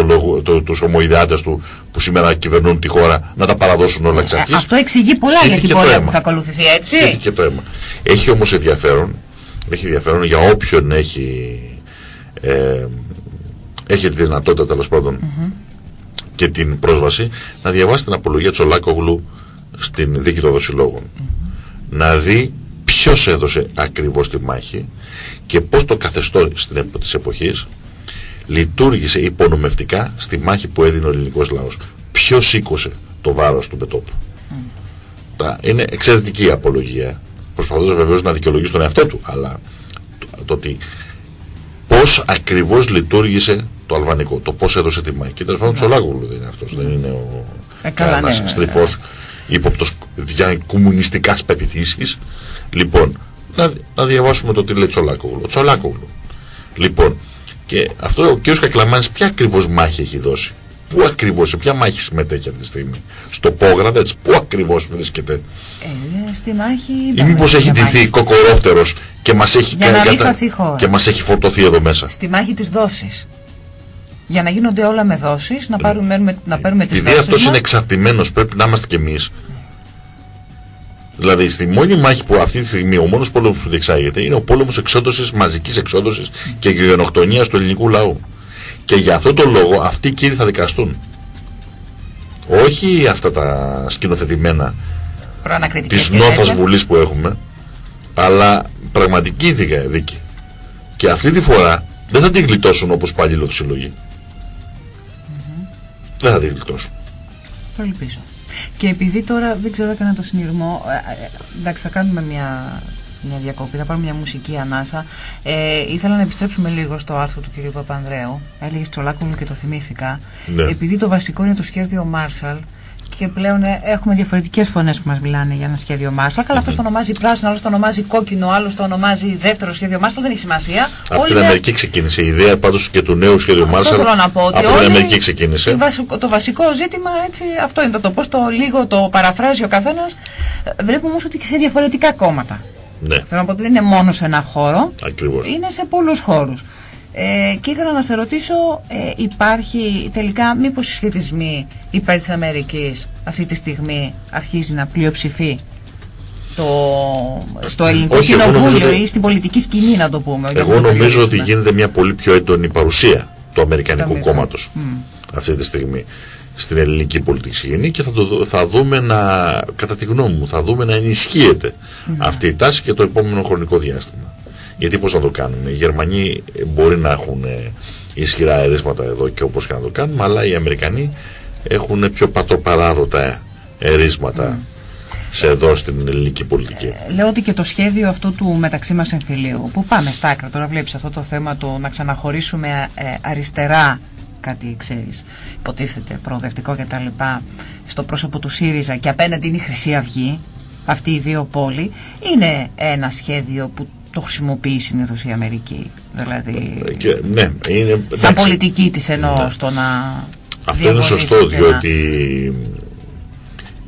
το, τους ομοειδεάτες του που σήμερα κυβερνούν τη χώρα να τα παραδώσουν όλα εξ ε, αρχής. αυτό εξηγεί πολλά για την πορεία που θα ακολουθηθεί έτσι. και το αίμα. Έχει όμως ενδιαφέρον, έχει ενδιαφέρον για όποιον έχει, ε, έχει τη δυνατότητα τέλος πάντων και την πρόσβαση να διαβάσει την απολογία Τσολάκογλου στην δίκη των δοσιλόγων. Να δει ποιος έδωσε ακριβώς τη μάχη και πώς το καθεστώ στην της εποχής λειτουργήσε υπονομευτικά στη μάχη που έδινε ο ελληνικός λαός. Ποιος σήκωσε το βάρος του μετόπου. Mm. Είναι εξαιρετική η απολογία. Προσπαθώντας βεβαίως να δικαιολογήσει τον εαυτό του, αλλά το, το ότι πώς ακριβώς λειτουργήσε το αλβανικό, το πώς έδωσε τη μάχη. Και τέλος πάντων Τσολάκογλου δεν είναι αυτός, δεν είναι ο ε, καλά, ναι, στριφός ναι. ύποπτος για κομμουνιστικάς πεπιθήσεις. Λοιπόν, να, να διαβάσουμε το τι λέει Τσολάκογλου. Τσολάκογλου. Λοιπόν, και αυτό ο κ. Κακλαμάνη ποια ακριβώς μάχη έχει δώσει; Πού ακριβώς, σε ποια μάχη συμμετέχει αυτή τη στιγμή; Στο Πόγραντα, έτσι, πού ακριβώς βρίσκεται; Ε, στη μάχη. Ή μήπως έχει ντυθεί κοκορόφτερος και μας έχει, Για να μην και μας έχει φορτωθεί εδώ μέσα; Στη μάχη της δόσης. Για να γίνονται όλα με δόσεις, να πάρουμε, να παίρνουμε τις δόσεις. Επειδή αυτός είναι εξαρτημένος, πρέπει να είμαστε κι εμείς Δηλαδή, στη μόνη μάχη που αυτή τη στιγμή ο μόνος πόλεμος που διεξάγεται είναι ο πόλεμος εξόδωση, μαζικής εξόδωση και γενοκτονία του ελληνικού λαού. Και για αυτό το λόγο αυτοί οι κύριοι θα δικαστούν. Όχι αυτά τα σκηνοθετημένα της νόθα βουλής που έχουμε, αλλά πραγματική δίκη. Και αυτή τη φορά δεν θα την γλιτώσουν όπως πάλι λέω του συλλογή. Δεν θα την γλιτώσουν. Το ελπίζω. Και επειδή τώρα δεν ξέρω έκανα το συνειρμό, ε, ε, εντάξει θα κάνουμε μια, μια διακοπή, θα πάρουμε μια μουσική ανάσα. Ε, ήθελα να επιστρέψουμε λίγο στο άρθρο του κ. Παπανδρέου. Έλεγε Τσολάκου μου και το θυμήθηκα. Ναι. Επειδή το βασικό είναι το σχέδιο Μάρσαλ Και πλέον ε, έχουμε διαφορετικές φωνές που μας μιλάνε για ένα σχέδιο Μάρσαλ. Καλά, αυτός το ονομάζει πράσινο, άλλος το ονομάζει κόκκινο, άλλος το ονομάζει δεύτερο σχέδιο Μάρσαλ. Δεν έχει σημασία. Από την Αμερική ξεκίνησε η ιδέα πάντως και του νέου σχέδιου Μάρσαλ. Αυτό θέλω να πω. Ότι από την Αμερική ξεκίνησε. Το βασικό ζήτημα έτσι, αυτό είναι το, το πώς το λίγο το παραφράζει ο καθένας. Βλέπουμε όμως ότι και σε διαφορετικά κόμματα. Ναι. Θέλω να πω ότι δεν είναι μόνο σε ένα χώρο. Ακριβώς. Είναι σε πολλούς χώρους. Ε, και ήθελα να σε ρωτήσω, ε, υπάρχει τελικά μήπως οι σχετισμοί υπέρ της Αμερικής αυτή τη στιγμή αρχίζει να πλειοψηφεί το, στο ελληνικό Όχι, κοινοβούλιο ότι... ή στην πολιτική σκηνή να το πούμε. Εγώ νομίζω ότι γίνεται μια πολύ πιο έντονη παρουσία του Αμερικανικού κόμματος mm. αυτή τη στιγμή στην ελληνική πολιτική σκηνή και θα, το, θα δούμε να, κατά τη γνώμη μου, θα δούμε να ενισχύεται mm. αυτή η τάση και το επόμενο χρονικό διάστημα. Γιατί πώς θα το κάνουν; Οι Γερμανοί μπορεί να έχουν ε, ισχυρά αερίσματα εδώ και όπως και να το κάνουμε, αλλά οι Αμερικανοί έχουν πιο πατροπαράδοτα ερίσματα σε εδώ στην ελληνική πολιτική. Ε, λέω ότι και το σχέδιο αυτό του μεταξύ μας εμφυλίου, που πάμε στα άκρα, τώρα βλέπεις αυτό το θέμα του να ξαναχωρήσουμε ε, αριστερά κάτι ξέρεις, υποτίθεται προοδευτικό κτλ. στο πρόσωπο του ΣΥΡΙΖΑ και απέναντι είναι η Χρυσή Αυγή, αυτοί οι δύο πόλοι, είναι ένα σχέδιο που το χρησιμοποιεί συνήθως η Αμερική. Δηλαδή. Και, ναι, είναι, σαν πολιτική της εννοώ ναι. στο να. Αυτό είναι σωστό, διότι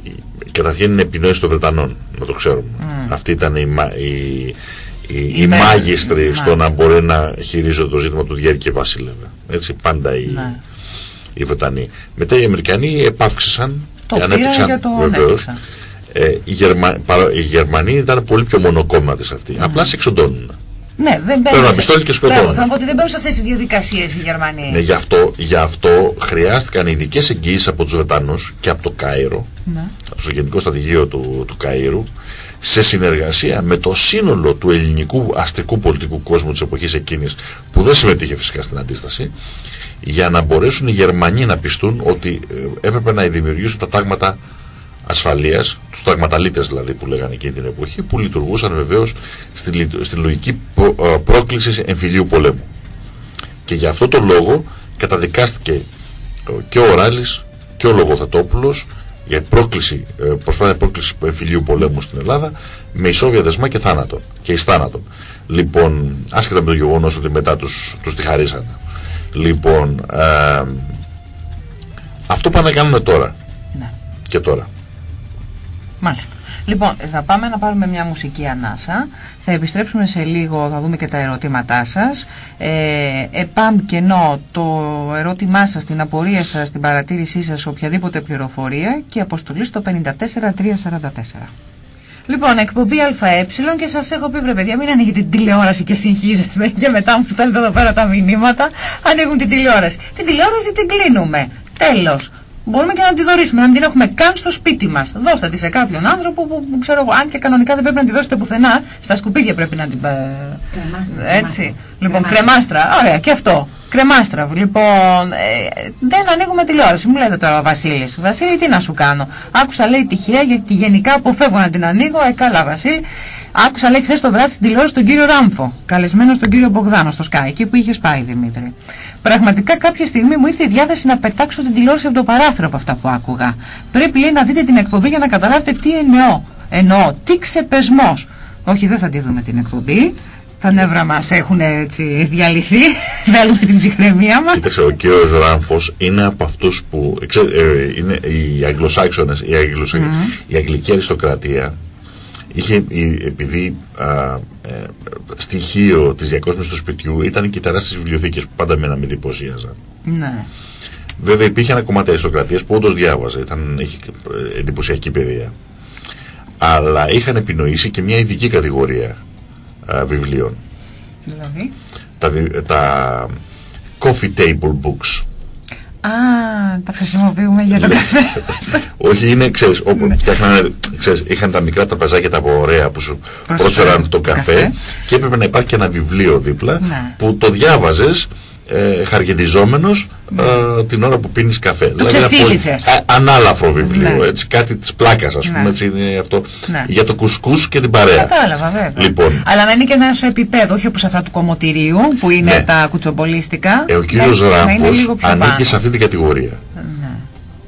να... καταρχήν είναι επινόηση των Βρετανών, να το ξέρουμε. Mm. Αυτή ήταν η, η, η, η μάγιστρη στο να μπορεί να χειρίζονται το ζήτημα του Διέρη και Βασίλευε. Έτσι πάντα οι, ναι. οι Βρετανοί. Μετά οι Αμερικανοί επαύξησαν το και ανέπτυξαν βεβαίως. Ε, οι, Γερμα... οι Γερμανοί ήταν πολύ πιο μονοκόμματες αυτοί. Mm. Απλά σε εξοντώνουν. Ναι, δεν Πρέπει να πιστώνει και σκοτώνουν. Θα πω ότι δεν μπαίνουν σε αυτές τις διαδικασίες οι Γερμανοί. Ναι, γι' αυτό, γι αυτό χρειάστηκαν ειδικές εγγύησει από τους Βρετανούς και από το Κάιρο, ναι. από το Γενικό Στρατηγείο του, του Καΐρου, σε συνεργασία με το σύνολο του ελληνικού αστικού πολιτικού κόσμου της εποχής εκείνης, που δεν συμμετείχε φυσικά στην αντίσταση, για να μπορέσουν οι Γερμανοί να πιστούν ότι ε, έπρεπε να δημιουργήσουν τα τάγματα ασφαλείας, τους ταγματαλίτες δηλαδή που λέγανε εκείνη την εποχή, που λειτουργούσαν βεβαίως στη, στη λογική ε, πρόκλησης εμφυλίου πολέμου. Και για αυτό το λόγο καταδικάστηκε ε, και ο Ράλης και ο Λογοθετόπουλος για πρόκληση, ε, προσπάθεια πρόκλησης εμφυλίου πολέμου στην Ελλάδα με ισόβια δεσμά και θάνατο και εις θάνατο. Λοιπόν, άσχετα με το γεγονός ότι μετά τους, τους τη χαρίσανε. Λοιπόν, ε, αυτό πάνε να κάνουμε τώρα. Ναι. Και τώρα. Μάλιστα. Λοιπόν, θα πάμε να πάρουμε μια μουσική ανάσα. Θα επιστρέψουμε σε λίγο, θα δούμε και τα ερωτήματά σας. Ε, επάμ κενό το ερώτημά σας, την απορία σας, την παρατήρησή σας, οποιαδήποτε πληροφορία και αποστολή στο 54344. Λοιπόν, εκπομπή ΑΕ και σας έχω πει βρε παιδιά, μην ανοίγετε την τηλεόραση και συγχύζεστε και μετά μου στέλνετε εδώ πέρα τα μηνύματα. Ανοίγουν την τηλεόραση. Την τηλεόραση την κλείνουμε. Τέλος. Μπορούμε και να τη δωρήσουμε, να μην την έχουμε καν στο σπίτι μας. Δώστε τη σε κάποιον άνθρωπο που, που ξέρω εγώ, αν και κανονικά δεν πρέπει να τη δώσετε πουθενά, στα σκουπίδια πρέπει να την. Κρεμάστρα. Έτσι. Λοιπόν, κρεμάστρα. Ωραία, και αυτό. Κρεμάστρα. Λοιπόν, ε, δεν ανοίγουμε τηλεόραση. Μου λέτε τώρα ο Βασίλη. Βασίλη, τι να σου κάνω. Άκουσα λέει τυχαία γιατί γενικά αποφεύγω να την ανοίγω. Ε, καλά, Βασίλη. Άκουσα λέει χθες το βράδυ στην τηλεόραση τον κύριο Ράμφο. Καλεσμένο στον κύριο Μπογδάνο στο Sky, εκεί που είχε πάει Δημήτρη. Πραγματικά κάποια στιγμή μου ήρθε η διάθεση να πετάξω την τηλεόραση από το παράθυρο από αυτά που άκουγα. Πρέπει λέει να δείτε την εκπομπή για να καταλάβετε τι εννοώ. Εννοώ, τι ξεπεσμός. Όχι, δεν θα τη δούμε την εκπομπή. Τα νεύρα μας έχουν έτσι διαλυθεί. Θέλουμε την ψυχραιμία μας. Κοίταξε, ο κύριος Ράμφος είναι από αυτούς που. ε, είναι οι Αγγλοσάξονες, η, Αγγλοσα... mm. η Αγγλική αριστοκρατία είχε, επειδή α, ε, στοιχείο της διακόσμησης του σπιτιού ήταν και οι τεράστιες βιβλιοθήκες που πάντα με να με εντυπωσίαζαν. Ναι. Βέβαια υπήρχε ένα κομμάτι αριστοκρατίας που όντως διάβαζε, ήταν, είχε ε, εντυπωσιακή παιδεία. Αλλά είχαν επινοήσει και μια ειδική κατηγορία α, βιβλίων. Δηλαδή; Τα, τα coffee table books. Α, τα χρησιμοποιούμε για το Ναι. καφέ. Όχι, είναι, ξέρεις, όπου φτιάχνανε, ξέρεις, είχαν τα μικρά τραπεζάκια τα ωραία που σου Πρόσφεραν πρόσφεραν το καφέ, καφέ. και έπρεπε να υπάρχει και ένα βιβλίο δίπλα Ναι. που το διάβαζες ε, χαρκεντιζόμενος ε, την ώρα που πίνεις καφέ. Το ένα ξεφύλιζες. πολύ- α- ανάλαφρο βιβλίο, Ναι. έτσι, κάτι της πλάκας ας Ναι. πούμε, έτσι είναι αυτό, Ναι. για το κουσκούς και την παρέα. Κατάλαβα, βέβαια. Λοιπόν. Αλλά να είναι και ένα επίπεδο, όχι όπως αυτά του κομμωτηρίου που είναι Ναι. τα κουτσομπολίστικα. Ε, ο κύριος να, να είναι Ράμφος λίγο πιο ανήκει πάνω. σε αυτή την κατηγορία. Ναι.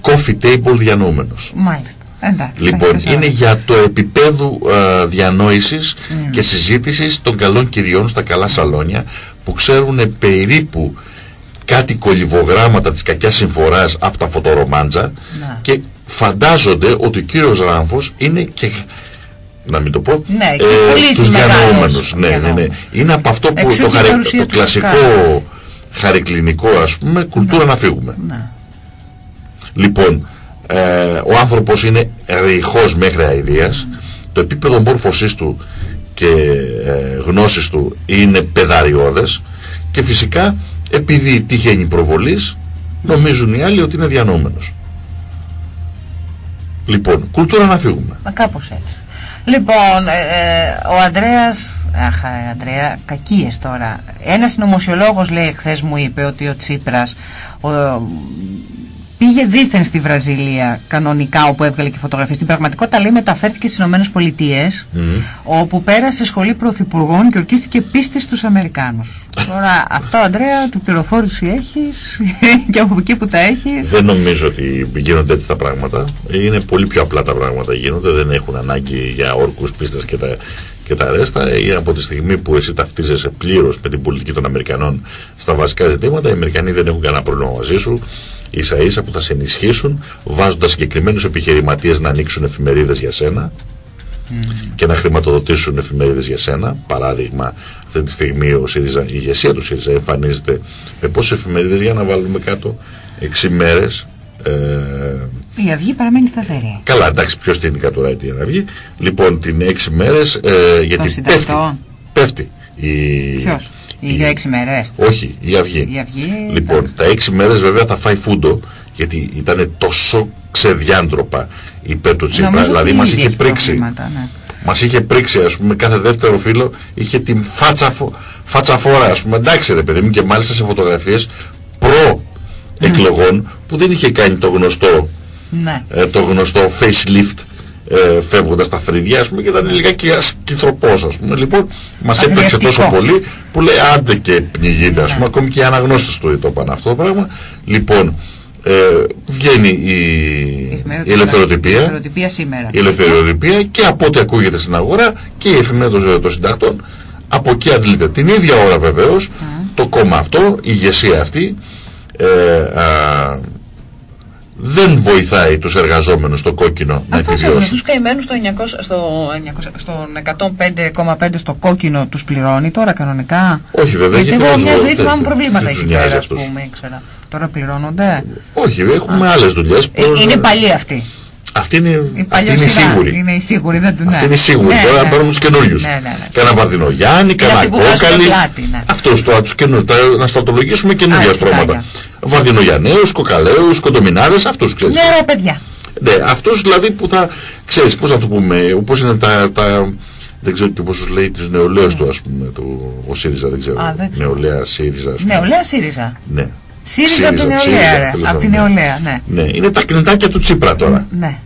coffee table διανόμενος. Μάλιστα. Εντάξει, λοιπόν, είναι για το επίπεδο α, διανόησης mm. και συζήτησης των καλών κυριών στα καλά σαλόνια που ξέρουν περίπου κάτι κολυβογράμματα της κακιάς συμφοράς από τα φωτορομάντζα Να. και φαντάζονται ότι ο κύριος Ράμφος είναι και να μην το πω, Ναι, και πολύ τους μεγάλος διανοούμενους. Ναι, ναι, ναι. διανοούμενος. Είναι από αυτό που Εξού το, και η χαρε- παρουσία το του κλασικό Σκάρου. χαρικλινικό ας πούμε, κουλτούρα να φύγουμε. Να. Λοιπόν, ε, ο άνθρωπος είναι ρηχός μέχρι αηδίας, το επίπεδο μόρφωσής του και ε, γνώσης του είναι πεδαριώδες και φυσικά επειδή τυχαίνει προβολής νομίζουν οι άλλοι ότι είναι διανόμενος. Λοιπόν, κουλτούρα να φύγουμε. Μα κάπως έτσι. Λοιπόν, ε, ε, ο Ανδρέας, αχ, ε, Ανδρέα, κακίες τώρα. Ένας συνωμοσιολόγος λέει χθες μου είπε ότι ο Τσίπρας ο, πήγε δήθεν στη Βραζιλία κανονικά όπου έβγαλε και φωτογραφίες. Στην πραγματικότητα λέει μεταφέρθηκε στις Ηνωμένες Πολιτείες όπου πέρασε σχολή πρωθυπουργών και ορκίστηκε πίστη στους Αμερικάνους. Τώρα αυτό Ανδρέα, την πληροφόρηση έχεις και από εκεί που τα έχεις. Δεν νομίζω ότι γίνονται έτσι τα πράγματα. Είναι πολύ πιο απλά τα πράγματα γίνονται. Δεν έχουν ανάγκη για όρκους, πίστες και τα, και τα ρέστα. Είναι από τη στιγμή που εσύ ταυτίζεσαι πλήρως με την πολιτική των Αμερικανών στα βασικά ζητήματα, οι Αμερικανοί δεν έχουν κανένα πρόβλημα μαζί σου. Ίσα ίσα που θα σε ενισχύσουν, βάζοντας συγκεκριμένους επιχειρηματίες να ανοίξουν εφημερίδες για σένα και να χρηματοδοτήσουν εφημερίδες για σένα. Παράδειγμα, αυτή τη στιγμή ο ΣΥΡΙΖΑ, η ηγεσία του ΣΥΡΙΖΑ εμφανίζεται με πόσες εφημερίδες για να βάλουμε κάτω; 6 μέρες. Ε, Η Αυγή παραμένει σταθερή. καλά, εντάξει, ποιος την κατουράει την Αυγή. Λοιπόν, την 6 μέρες, ε, γιατί πέφτει. συντακτών. Πέφτει. Η... Ποιος; Η για έξι μέρες; Όχι, η Αυγή. Η Αυγή, Λοιπόν, τα έξι μέρες βέβαια θα φάει φούντο, γιατί ήταν τόσο ξεδιάντροπα υπέρ του Τσίπρα. Νομίζω δηλαδή ότι μας ήδη είχε έχει πρίξει. προβλήματα, ναι. Μας είχε πρίξει, ας πούμε, κάθε δεύτερο φίλο είχε την φάτσα, φο- φάτσα φόρα, ας πούμε. Εντάξει ρε παιδί μου, και μάλιστα σε φωτογραφίες προ εκλογών που δεν είχε κάνει το γνωστό, Ναι. ε, το γνωστό facelift ε, φεύγοντας τα φρύδια ας πούμε και ήταν λιγάκι ασκηθροπός ας πούμε λοιπόν μας έπαιξε τόσο Αγριευτικός. πολύ που λέει άντε και πνιγείται ας πούμε ακόμη και οι αναγνώστες του το είπαν αυτό το πράγμα λοιπόν ε, βγαίνει η, η ελευθεροτυπία Ελευθεροτυπία σήμερα. η ελευθεροτυπία και από ό,τι ακούγεται στην αγορά και η εφημερίδα των- των συντακτών από εκεί αντλείται. Την ίδια ώρα βεβαίως το κόμμα αυτό, η ηγεσία αυτή ε, α, δεν βοηθάει τους εργαζόμενους στο κόκκινο να Αυτός έβγαλε επιβιώσουν. τους καημένους στο, 900, στο, 900, στον 105,5 στο κόκκινο τους πληρώνει τώρα κανονικά; Όχι βέβαια, Γιατί γιατί εγώ δεν μια τους- ζωή δεν- θυμάμαι δεν- προβλήματα δεν εκεί τους νοιάζει πέρα, ας αυτούς. πούμε, ήξερα. Τώρα πληρώνονται; Όχι, έχουμε άλλες δουλειές. Ε, πώς- είναι παλιοί αυτοί. Αυτή είναι, Η αυτή παλιός είναι σειρά. σίγουρη. Είναι η σίγουρη, δεν του ναι. Αυτή είναι σίγουρη. Ναι, Τώρα ναι. παίρνουμε τους καινούριους. Ναι, ναι, ναι. Κάνα Βαρδινογιάννη, κάνα αυτοί που βάζουν Κόκαλη. στο πλάτη, ναι. Αυτούς τώρα τους καινούριους. τα- Να στρατολογήσουμε καινούργια Α, στρώματα. Κοιτάγια. Βαρδινογιαννέους, Κοκαλαίους, Κοντομινάδες, αυτούς ξέρεις. Ναι, ρε παιδιά. Ναι, αυτούς δηλαδή που θα, ξέρεις, πώς να το πούμε, πώς είναι τα, τα δεν ξέρω και πώς τους λέει τους νεολαίους του, ας πούμε, του, ο ΣΥΡΙΖΑ, δεν ξέρω. Α, δεν ξέρω. Νεολαία ΣΥΡΙΖΑ, ας πούμε. Νεολαία ΣΥΡΙΖΑ. Ναι. ΣΥΡΙΖΑ από τη ΣΥΡΙΖΑ, νεολαία, ρε. τέλος Από τη πάντων, ναι. νεολαία, ναι. Ναι, είναι τα κινητάκια του Τσίπρα τώρα. Ναι.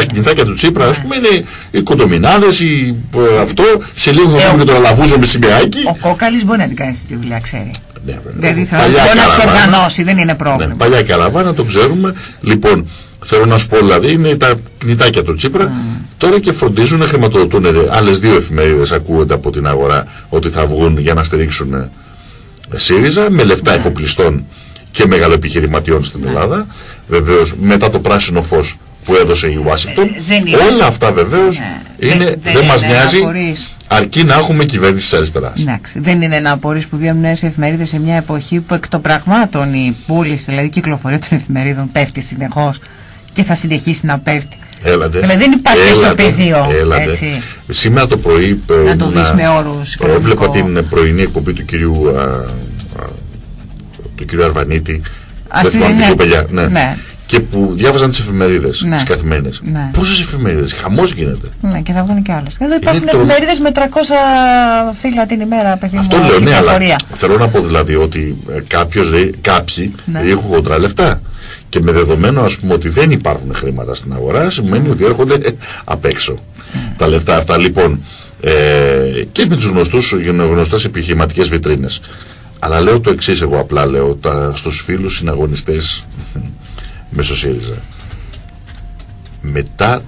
Τα κινητάκια του Τσίπρα, Ναι. ας πούμε, είναι οι κοντομινάδες, οι, ε, αυτό, σε λίγο θα Ε, πούμε ο- και τον Αλαβούζο με σημαίακι. Ο Κόκαλης μπορεί να την κάνει στη δουλειά, ξέρει. Ναι, βέβαια. Δηλαδή θα Παλιά μπορεί να του καραβάνα. οργανώσει, δεν είναι Ναι, πρόβλημα. παλιά καραβάνα, το ξέρουμε. Λοιπόν, θέλω να σου πω δηλαδή, είναι τα κινητάκια του Τσίπρα. Τώρα και φροντίζουν να χρηματοδοτούν άλλες δύο εφημερίδες, ακούγονται από την αγορά, ότι θα βγουν για να στηρίξουν ε, ΣΥΡΙΖΑ με λεφτά εφοπλιστών και μεγαλοεπιχειρηματιών στην Ελλάδα. Βεβαίως μετά το πράσινο φως που έδωσε η Ουάσιγκτον. Ε, δεν είναι. Όλα αυτά βεβαίως Ναι. είναι, Δεν- δεν, δεν μας είναι να νοιάζει απορείς. αρκεί να έχουμε κυβέρνηση της αριστεράς. Εντάξει, δεν είναι να απορρεί που βγαίνουν νέες εφημερίδες σε μια εποχή που εκ των πραγμάτων η πούληση, δηλαδή η κυκλοφορία των εφημερίδων πέφτει συνεχώς και θα συνεχίσει να πέφτει. Έλατε. Δηλαδή δεν υπάρχει τέτοιο Έλατε. πεδίο, Έλατε. έτσι. Σήμερα το πρωί ε, Να το ήμουνα- δεις με όρους οικονομικό. Έβλεπα την πρωινή εκπομπή του κυρίου, α, α, του κυρίου Αρβανίτη. Α, δεν στη- θυμάμαι την ναι. κοπελιά, ναι. Ναι. Και που διάβαζαν τις εφημερίδες, Ναι. τις καθημερινές. Ναι. Πόσες εφημερίδες, χαμός γίνεται. Ναι, και θα βγουν και άλλες. Εδώ υπάρχουν τρο- εφημερίδες με 300 φύλλα την ημέρα, παιδί μου, Αυτό λέω, ναι, αλλά κυκλοφορία. θέλω να πω δηλαδή ότι ε, κάποιος, λέει- κάποιοι Ναι. ρίχνουν χοντρά λεφτά. Και με δεδομένο ας πούμε ότι δεν υπάρχουν χρήματα στην αγορά σημαίνει ότι έρχονται ε, απ' έξω τα λεφτά αυτά. Λοιπόν, ε, και με τους γνωστούς, γνωστές επιχειρηματικές βιτρίνες. Αλλά λέω το εξής εγώ απλά λέω τα, στους φίλους συναγωνιστές με στο ΣΥΡΙΖΑ. Μετά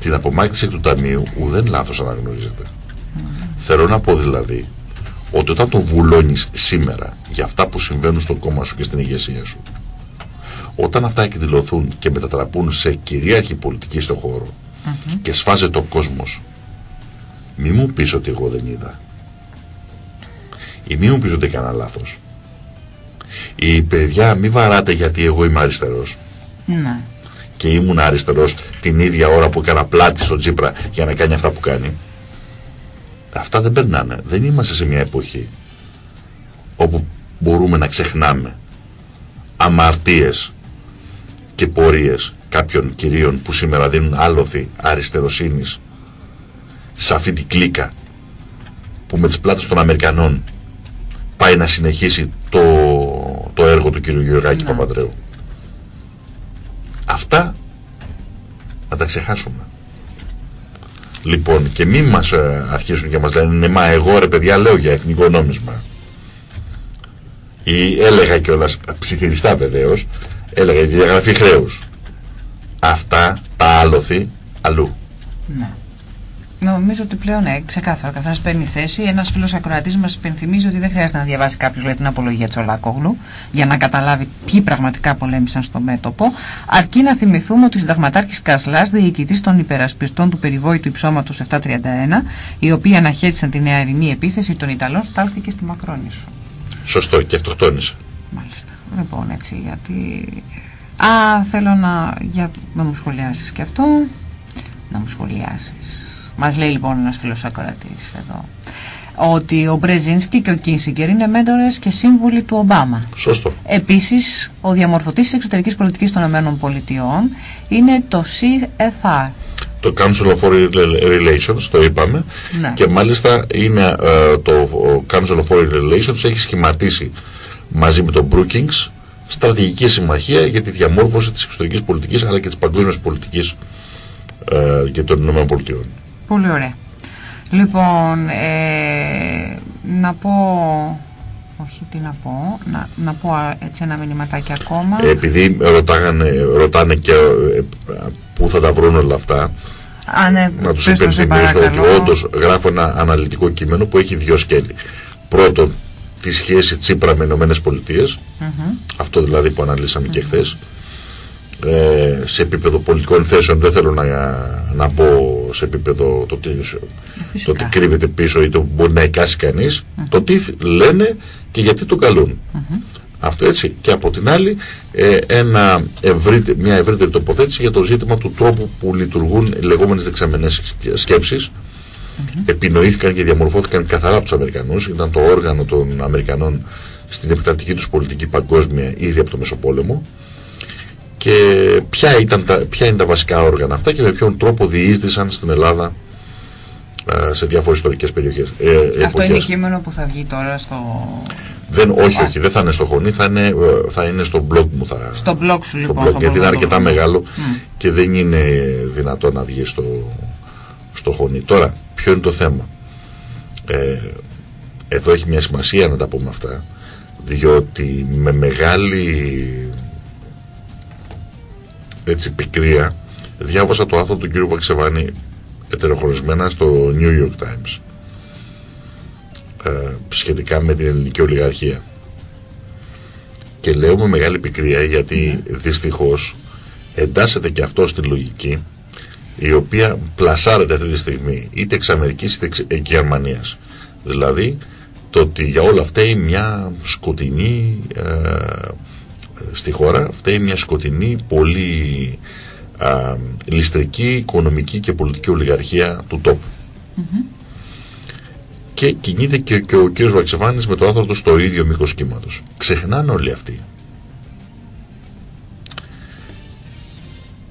την απομάκρυνση του Ταμείου ουδέν λάθος αναγνωρίζεται. Θέλω να πω δηλαδή ότι όταν το βουλώνεις σήμερα για αυτά που συμβαίνουν στο κόμμα σου και στην ηγεσία σου όταν αυτά εκδηλωθούν και μετατραπούν σε κυρίαρχη πολιτική στο χώρο και σφάζεται ο κόσμος μη μου πεις ότι εγώ δεν είδα ή μη μου πεις ότι έκανα λάθος η παιδιά μη βαράτε γιατί εγώ είμαι αριστερός. Ναι. και ήμουν αριστερός την ίδια ώρα που έκανα πλάτη στον Τσίπρα για να κάνει αυτά που κάνει. Αυτά δεν περνάνε. Δεν είμαστε σε μια εποχή όπου μπορούμε να ξεχνάμε αμαρτίες και πορείες κάποιων κυρίων που σήμερα δίνουν άλοθη αριστεροσύνης σε αυτή την κλίκα που με τις πλάτες των Αμερικανών πάει να συνεχίσει το, το έργο του κύριου Γεωργάκη Ναι. Παπαντρέου. Αυτά να τα ξεχάσουμε. Λοιπόν, και μην μας ε, αρχίσουν και μας λένε ναι, μα εγώ ρε παιδιά λέω για εθνικό νόμισμα. Ή έλεγα κιόλας ψιθυριστά βεβαίως, έλεγα για διαγραφή χρέους. Αυτά τα άλοθη αλλού. Ναι. Νομίζω ότι πλέον ναι, ξεκάθαρο. Καθένας παίρνει θέση. Ένας φίλος ακροατής μας υπενθυμίζει ότι δεν χρειάζεται να διαβάσει κάποιος λέει, την απολογία Τσολάκογλου για να καταλάβει ποιοι πραγματικά πολέμησαν στο μέτωπο. Αρκεί να θυμηθούμε ότι ο συνταγματάρχης Κασλάς, διοικητής των υπερασπιστών του περιβόητου υψώματος 731, οι οποίοι αναχέτησαν τη νεαρινή επίθεση των Ιταλών, στάλθηκε στη Μακρόνησο. Σωστό και αυτοκτόνησε. Μάλιστα. Λοιπόν, έτσι, γιατί. Α, θέλω να, για, να μου σχολιάσεις και αυτό. Να μου σχολιάσεις. Μας λέει λοιπόν ένας φίλος ακροατής εδώ ότι ο Μπρεζίνσκι και ο Κίνσιγκερ είναι μέντορες και σύμβουλοι του Ομπάμα. Σωστό. Επίσης, ο διαμορφωτής της εξωτερικής πολιτικής των ΗΠΑ είναι το CFR. Το Council of Foreign Relations, το είπαμε, Ναι. και μάλιστα είναι ε, το ο Council of Foreign Relations έχει σχηματίσει μαζί με τον Brookings στρατηγική συμμαχία για τη διαμόρφωση της εξωτερικής πολιτικής αλλά και της παγκόσμιας πολιτικής ε, και των Ηνωμένων Πολιτειών. Πολύ ωραία. Λοιπόν, ε, να πω... Όχι, τι να πω. Να, να πω α, έτσι ένα μηνυματάκι ακόμα. Ε, Επειδή ρωτάγανε, ρωτάνε και ε, πού θα τα βρουν όλα αυτά, Α, ναι, να τους πες το, σε υπενθυμίσω ότι παρακαλώ. όντως γράφω ένα αναλυτικό κείμενο που έχει δύο σκέλη. Πρώτον, τη σχέση Τσίπρα με Ηνωμένες Πολιτείες, Μμμ. αυτό δηλαδή που αναλύσαμε και χθες. Ε, σε επίπεδο πολιτικών θέσεων δεν θέλω να, να μπω σε επίπεδο το τι, το Φυσικά. τι κρύβεται πίσω ή το που μπορεί να εικάσει κανείς. Το τι θ- λένε και γιατί το καλούν. Αυτό έτσι. Και από την άλλη ε, ένα ευρύτε- μια ευρύτερη τοποθέτηση για το ζήτημα του τρόπου που λειτουργούν οι λεγόμενες δεξαμενές σκέψεις. Επινοήθηκαν και διαμορφώθηκαν καθαρά από τους Αμερικανούς. Ήταν το όργανο των Αμερικανών στην επεκτατική τους πολιτική παγκόσμια ήδη από το Μεσοπόλεμο και ποια, ήταν τα, ποια είναι τα βασικά όργανα αυτά και με ποιον τρόπο διείσδησαν στην Ελλάδα ε, σε διάφορες ιστορικές περιοχές. Ε, Αυτό εποχές. είναι κείμενο που θα βγει τώρα στο, Δεν, όχι, όχι, δεν θα είναι στο χωνί, θα είναι, ε, θα είναι στο blog μου. Θα, στο blog σου στο λοιπόν. blog, στο γιατί είναι blog αρκετά του. μεγάλο Μμ. και δεν είναι δυνατό να βγει στο, στο χωνί. Τώρα, ποιο είναι το θέμα; Ε, εδώ έχει μια σημασία να τα πούμε αυτά, διότι με μεγάλη έτσι, πικρία διάβασα το άθρο του κύριου Βαξεβάνη ετεροχρονισμένα στο New York Times ε, σχετικά με την ελληνική ολιγαρχία. Και λέω με μεγάλη πικρία γιατί δυστυχώς εντάσσεται και αυτό στη λογική η οποία πλασάρεται αυτή τη στιγμή είτε εξ Αμερικής είτε εξ εξ Γερμανίας. Δηλαδή το ότι για όλα φταίει μια σκοτεινή ε, στη χώρα, φταίει μια σκοτεινή, πολύ α, ληστρική, οικονομική και πολιτική ολιγαρχία του τόπου. Και κινείται και, και ο κύριος Βαξεβάνης με το άθρο του στο ίδιο μήκος κύματος. Ξεχνάνε όλοι αυτοί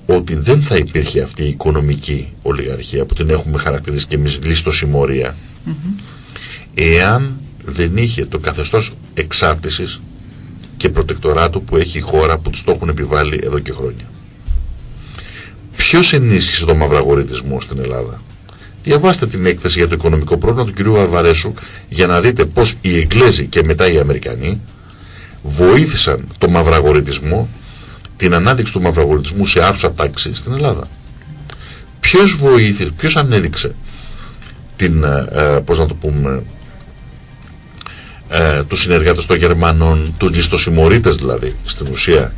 ότι δεν θα υπήρχε αυτή η οικονομική ολιγαρχία που την έχουμε χαρακτηρίσει και εμείς λίστοσημωρία εάν δεν είχε το καθεστώς εξάρτησης και προτεκτοράτου που έχει η χώρα που τους το έχουν επιβάλει εδώ και χρόνια. Ποιος ενίσχυσε τον μαυραγορητισμό στην Ελλάδα; Διαβάστε την έκθεση για το οικονομικό πρόβλημα του κυρίου Βαρβαρέσου για να δείτε πως οι Εγγλέζοι και μετά οι Αμερικανοί βοήθησαν τον μαυραγορητισμό την ανάδειξη του μαυραγωνισμού σε άρουσα τάξη στην Ελλάδα. Ποιος βοήθησε, ποιος ανέδειξε την, ε, ε, πώς να το πούμε, ε, τους συνεργάτες των Γερμανών, τους ληστοσημωρίτες δηλαδή, στην ουσία,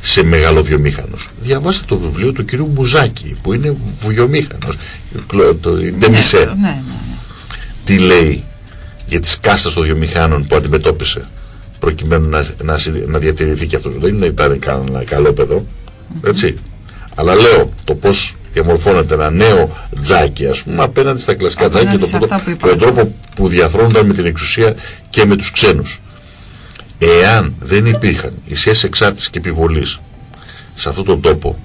σε μεγαλοβιομήχανους. Διαβάστε το βιβλίο του κυρίου Μπουζάκη, που είναι βιομήχανος, το Ντεμισέ. Ναι, ναι, ναι, Τι λέει για τις κάστες των βιομηχάνων που αντιμετώπισε προκειμένου να, να, να διατηρηθεί και αυτός. Δεν ήταν κανένα καλό παιδό, έτσι. Αλλά λέω το πώς διαμορφώνεται ένα νέο τζάκι, ας πούμε, απέναντι στα κλασικά τζάκι και τον τρόπο που διαθρώνονταν με την εξουσία και με τους ξένους. Εάν δεν υπήρχαν οι σχέσεις εξάρτησης και επιβολής σε αυτόν τον τόπο,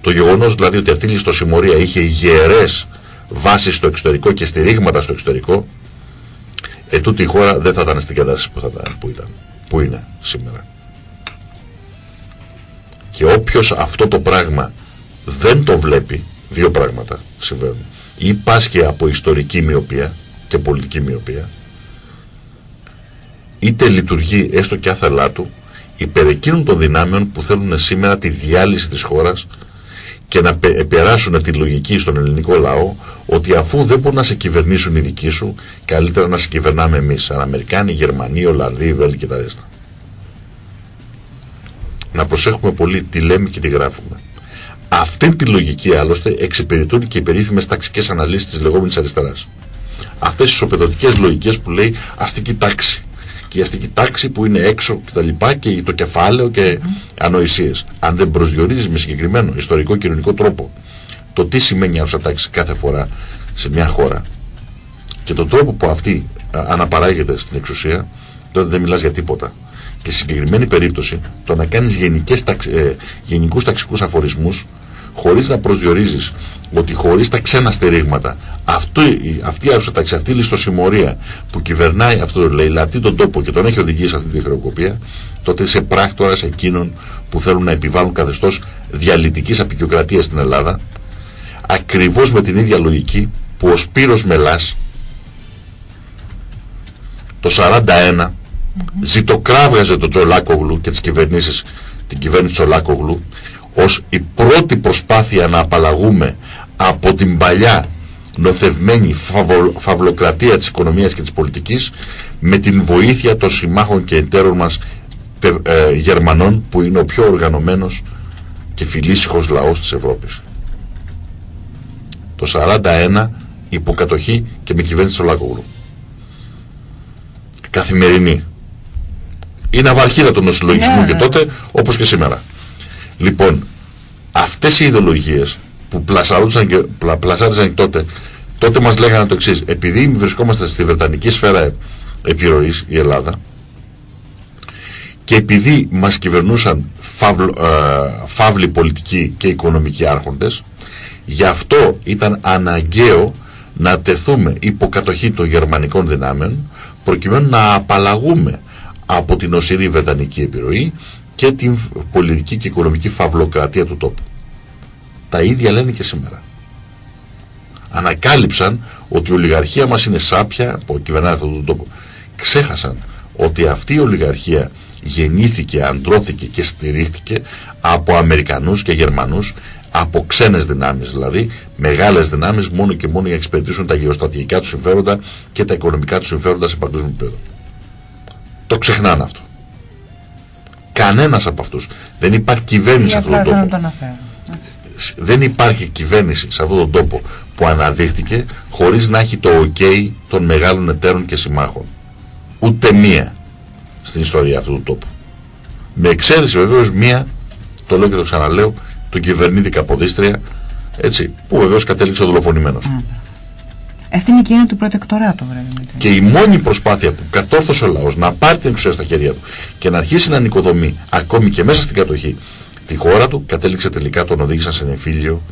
το γεγονός δηλαδή ότι αυτή η ληστοσημωρία είχε γερές βάσεις στο εξωτερικό και στηρίγματα στο εξωτερικό, ετούτη η χώρα δεν θα ήταν στην κατάσταση που, θα ήταν, που, ήταν, που είναι σήμερα. Και όποιος αυτό το πράγμα δεν το βλέπει, δύο πράγματα συμβαίνουν. Ή πάσχει από ιστορική μοιοπία και πολιτική μοιοπία, είτε λειτουργεί έστω και άθελά του υπέρ εκείνων των δυνάμεων που θέλουν σήμερα τη διάλυση της χώρας και να περάσουν τη λογική στον ελληνικό λαό ότι αφού δεν μπορούν να σε κυβερνήσουν οι δικοί σου, καλύτερα να σε κυβερνάμε εμείς, σαν Αμερικάνοι, Γερμανοί, Ολλανδοί, Βέλγοι και τα ρέστα. Να προσέχουμε πολύ τι λέμε και τι γράφουμε. Αυτή τη λογική άλλωστε εξυπηρετούν και οι περίφημες ταξικές αναλύσεις της λεγόμενης αριστεράς. Αυτές οι σοπεδωτικές λογικές που λέει αστική τάξη και η αστική τάξη που είναι έξω και τα λοιπά και το κεφάλαιο και mm. ανοησίες. Αν δεν προσδιορίζεις με συγκεκριμένο ιστορικό κοινωνικό τρόπο το τι σημαίνει άρουσα τάξη κάθε φορά σε μια χώρα και τον τρόπο που αυτή αναπαράγεται στην εξουσία, τότε δεν μιλάς για τίποτα. Και σε συγκεκριμένη περίπτωση, το να κάνεις γενικές, ε, γενικούς ταξικούς αφορισμούς χωρίς να προσδιορίζεις ότι χωρίς τα ξένα στερήγματα αυτή, αυτή η αρρωστατάξη, αυτή η ληστοσημωρία που κυβερνάει αυτό το λαιλατή τον τόπο και τον έχει οδηγήσει σε αυτή τη χρεοκοπία τότε είσαι πράκτορας εκείνων που θέλουν να επιβάλλουν καθεστώς διαλυτικής απεικιοκρατίας στην Ελλάδα ακριβώς με την ίδια λογική που ο Σπύρος Μελάς το 41 ζητοκράβγαζε τον Τζολάκογλου και τις κυβερνήσεις την κυβέρνηση Τζολάκογλου ως η πρώτη προσπάθεια να απαλλαγούμε από την παλιά νοθευμένη φαυλοκρατία της οικονομίας και της πολιτικής με την βοήθεια των συμμάχων και εταίρων μας ε, Γερμανών που είναι ο πιο οργανωμένος και φιλήσυχος λαός της Ευρώπης. Το 41 υποκατοχή και με κυβέρνηση Σολάκογλου. Καθημερινή. Είναι αβαρχίδα των νοσηλογισμού ναι, και ναι. τότε όπως και σήμερα. Λοιπόν, αυτές οι ιδεολογίες που πλασάρισαν και, πλασάρισαν τότε, τότε μας λέγανε το εξής. Επειδή βρισκόμαστε στη Βρετανική σφαίρα επιρροής, η Ελλάδα, και επειδή μας κυβερνούσαν φαύλ, ε, φαύλοι πολιτικοί και οικονομικοί άρχοντες, γι' αυτό ήταν αναγκαίο να τεθούμε υποκατοχή των γερμανικών δυνάμεων προκειμένου να απαλλαγούμε από την οσυρή βρετανική επιρροή και την πολιτική και οικονομική φαυλοκρατία του τόπου. Τα ίδια λένε και σήμερα. Ανακάλυψαν ότι η ολιγαρχία μας είναι σάπια που κυβερνάει αυτόν τον τόπο. Ξέχασαν ότι αυτή η ολιγαρχία γεννήθηκε, αντρώθηκε και στηρίχθηκε από Αμερικανούς και Γερμανούς από ξένες δυνάμεις δηλαδή, μεγάλες δυνάμεις μόνο και μόνο για να εξυπηρετήσουν τα γεωστρατηγικά τους συμφέροντα και τα οικονομικά τους συμφέροντα σε παγκόσμιο επίπεδο. Το ξεχνάνε αυτό. Κανένας από αυτούς. Δεν υπάρχει κυβέρνηση σε αυτόν τον τόπο. Δεν υπάρχει κυβέρνηση σε αυτόν τον τόπο που αναδείχθηκε χωρίς να έχει το OK των μεγάλων εταίρων και συμμάχων. Ούτε μία στην ιστορία αυτού του τόπου. Με εξαίρεση βεβαίως μία, το λέω και το ξαναλέω, του κυβερνήτη Καποδίστρια, έτσι, που βεβαίως κατέληξε δολοφονημένος. Αυτή είναι η κοινή του προτεκτοράτου, βέβαια. Και η μόνη προσπάθεια που κατόρθωσε ο λαός να πάρει την εξουσία στα χέρια του και να αρχίσει να νοικοδομεί, ακόμη και μέσα στην κατοχή, τη χώρα του, κατέληξε τελικά τον οδήγησαν σε εμφύλιο,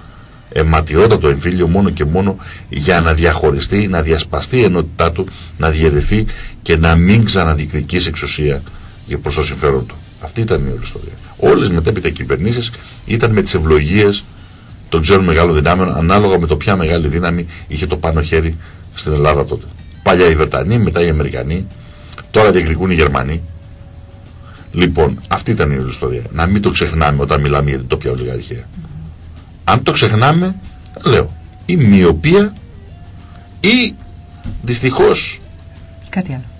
αιματιότατο εμφύλιο, μόνο και μόνο για να διαχωριστεί, να διασπαστεί η ενότητά του, να διαιρεθεί και να μην ξαναδιεκδικήσει εξουσία για προς το συμφέρον του. Αυτή ήταν η όλη ιστορία. Όλες μετέπειτα κυβερνήσεις ήταν με τις ευλογίες των ξένων μεγάλων δυνάμεων ανάλογα με το ποια μεγάλη δύναμη είχε το πάνω χέρι στην Ελλάδα τότε. Παλιά οι Βρετανοί, μετά οι Αμερικανοί, τώρα διεκδικούν οι Γερμανοί. Λοιπόν, αυτή ήταν η ιστορία. Να μην το ξεχνάμε όταν μιλάμε για την τοπια ολιγαρχία. Αν το ξεχνάμε, λέω, η μοιοπία ή δυστυχώς κάτι άλλο.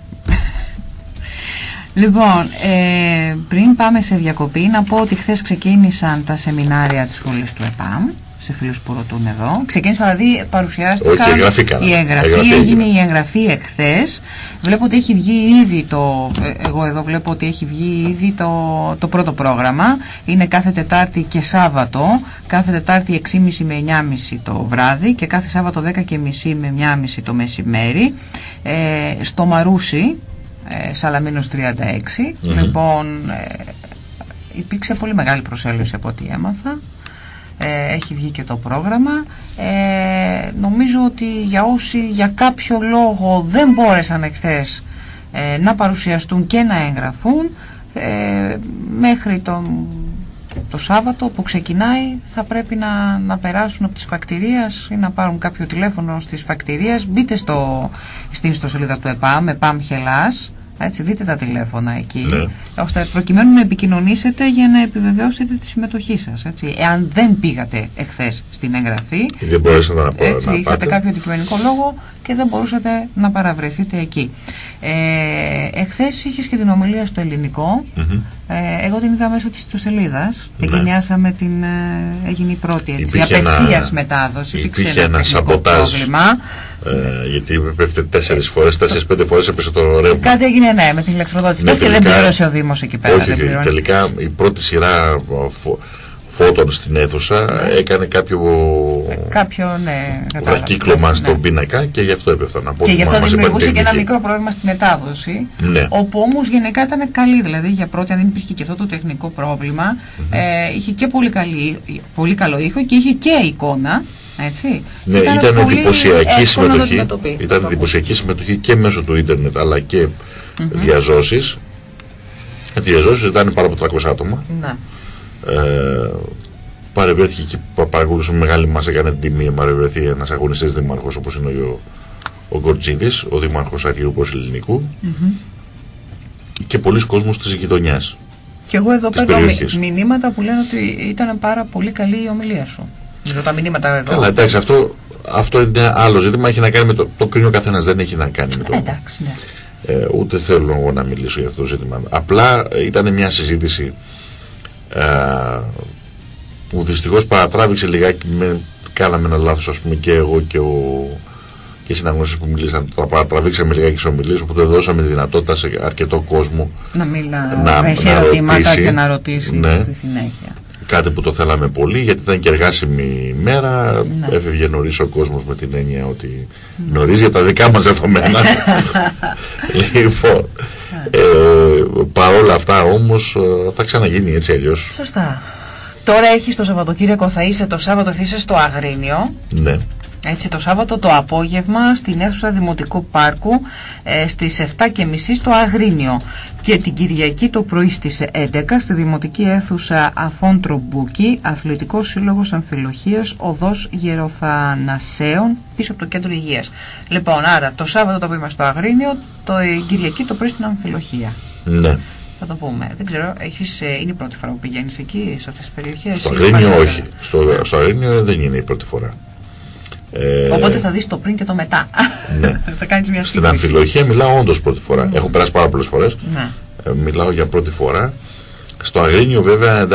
Λοιπόν, ε, πριν πάμε σε διακοπή, να πω ότι χθες ξεκίνησαν τα σεμινάρια της σχολής του ΕΠΑΜ σε φίλους που ρωτούν εδώ. Ξεκίνησα δηλαδή, παρουσιάστηκαν. Όχι, η εγγραφή. έγινε η εγγραφή εχθές. Βλέπω ότι έχει βγει ήδη το. Ε, εγώ εδώ βλέπω ότι έχει βγει ήδη το, το πρώτο πρόγραμμα. Είναι κάθε Τετάρτη και Σάββατο. Κάθε Τετάρτη 6.30 με 9.30 το βράδυ και κάθε Σάββατο 10.30 με 1.30 το μεσημέρι. Ε, στο Μαρούσι, ε, Σαλαμίνος 36. Λοιπόν, ε, υπήρξε πολύ μεγάλη προσέλευση από ό,τι έμαθα. Ε, έχει βγει και το πρόγραμμα. Ε, νομίζω ότι για όσοι για κάποιο λόγο δεν μπόρεσαν εχθές ε, να παρουσιαστούν και να εγγραφούν, ε, μέχρι το, το Σάββατο που ξεκινάει θα πρέπει να, να περάσουν από τις φακτηρίες ή να πάρουν κάποιο τηλέφωνο στις φακτηρίες. Μπείτε στο, στην ιστοσελίδα του ΕΠΑΜ, ΕΠΑΜ Χελάς, έτσι, δείτε τα τηλέφωνα εκεί, ναι. ώστε προκειμένου να επικοινωνήσετε για να επιβεβαιώσετε τη συμμετοχή σας. Εάν δεν πήγατε εχθές στην εγγραφή, δεν μπορέσατε να, πω, έτσι, είχατε κάποιο αντικειμενικό λόγο και δεν μπορούσατε να παραβρεθείτε εκεί. Ε, Εχθές είχες και την ομιλία στο ελληνικό. ε, εγώ την είδα μέσω της ιστοσελίδα. Ναι. Εγκαινιάσαμε την. Ε, έγινε η πρώτη έτσι, απευθείας μετάδοση. Υπήρχε ένα σαμποτάζ. Πρόβλημα. Ε, γιατί πέφτει τέσσερις φορές, τέσσερι-πέντε φορές έπεσε το ρεύμα. Κάτι έγινε, ναι, με την ηλεκτροδότηση. Ναι, Πες και δεν πλήρωσε ο Δήμος εκεί πέρα. Όχι, όχι τελικά η πρώτη σειρά φώτων στην αίθουσα ναι. έκανε κάποιο, κάποιο ναι, βρακύκλωμα ναι. στον πίνακα και γι' αυτό έπεφταν. Από και γι' αυτό δημιουργούσε και ένα μικρό πρόβλημα στη μετάδοση. Ναι. Όπου όμως γενικά ήταν καλή. Δηλαδή για πρώτη, αν δεν υπήρχε και αυτό το τεχνικό πρόβλημα, mm-hmm. ε, είχε και πολύ, καλή, πολύ καλό ήχο και είχε και εικόνα. Έτσι. Ναι, ήταν, ήταν εντυπωσιακή συμμετοχή. Ήταν εντυπωσιακή συμμετοχή και μέσω του ίντερνετ αλλά και mm-hmm. διαζώσεις. Οι διαζώσεις ήταν πάνω από 300 άτομα. Ναι. Ε, παρευρέθηκε και παρακολούθησε με μεγάλη μα έκανε την τιμή να παρευρεθεί ένας αγωνιστής δήμαρχος όπως είναι ο, ο Γκορτζίδης, ο δήμαρχος Αγίου Ελληνικού mm-hmm. και πολλοί κόσμοι της γειτονιάς. Και εγώ εδώ παίρνω μηνύματα που λένε ότι ήταν πάρα πολύ καλή η ομιλία σου. τα μηνύματα εδώ. Καλά, εντάξει, αυτό, αυτό είναι άλλο ζήτημα. Έχει να κάνει με το, το κρίνει ο καθένας, δεν έχει να κάνει με το. Εντάξει, ναι. Ε, ούτε θέλω εγώ να μιλήσω για αυτό το ζήτημα. Απλά ήταν μια συζήτηση ε, που δυστυχώς παρατράβηξε λιγάκι με, κάναμε ένα λάθος ας πούμε και εγώ και ο και οι συναγνώσεις που μιλήσαν τα παρατραβήξαμε λιγάκι στις ομιλίες οπότε δώσαμε τη δυνατότητα σε αρκετό κόσμο να μιλά να, να, ερωτήματα ρωτήσει, και να ρωτήσει ναι, στη συνέχεια κάτι που το θέλαμε πολύ γιατί ήταν και εργάσιμη μέρα ναι. έφευγε νωρίς ο κόσμος με την έννοια ότι ναι. νωρίς για τα δικά μας δεδομένα λοιπόν ε, παρόλα αυτά όμως ε, θα ξαναγίνει έτσι αλλιώς. Σωστά. Τώρα έχεις το Σαββατοκύριακο, θα είσαι το Σάββατο, θα είσαι στο Αγρίνιο. Ναι. Έτσι το Σάββατο το απόγευμα στην αίθουσα Δημοτικού Πάρκου ε, στις 7.30 στο Αγρίνιο και την Κυριακή το πρωί στις 11 στη Δημοτική Αίθουσα Αφών Τρομπούκη Αθλητικός Σύλλογος Αμφιλοχίας Οδός Γεροθανασέων πίσω από το Κέντρο Υγείας. Λοιπόν, άρα το Σάββατο το πρωί στο Αγρίνιο, το Κυριακή το πρωί στην Αμφιλοχία. Ναι. Θα το πούμε. Δεν ξέρω, έχεις, ε, είναι η πρώτη φορά που πηγαίνεις εκεί, σε αυτές τις περιοχές. Στο Αγρίνιο όχι. Στο, στο Αγρίνιο δεν είναι η πρώτη φορά. Ε, Οπότε θα δεις το πριν και το μετά. Ναι. θα κάνεις μια Στην αμφιλοχία μιλάω όντως πρώτη φορά. Mm. Έχω περάσει πάρα πολλές φορές. Ναι. Ε, μιλάω για πρώτη φορά. Στο Αγρίνιο βέβαια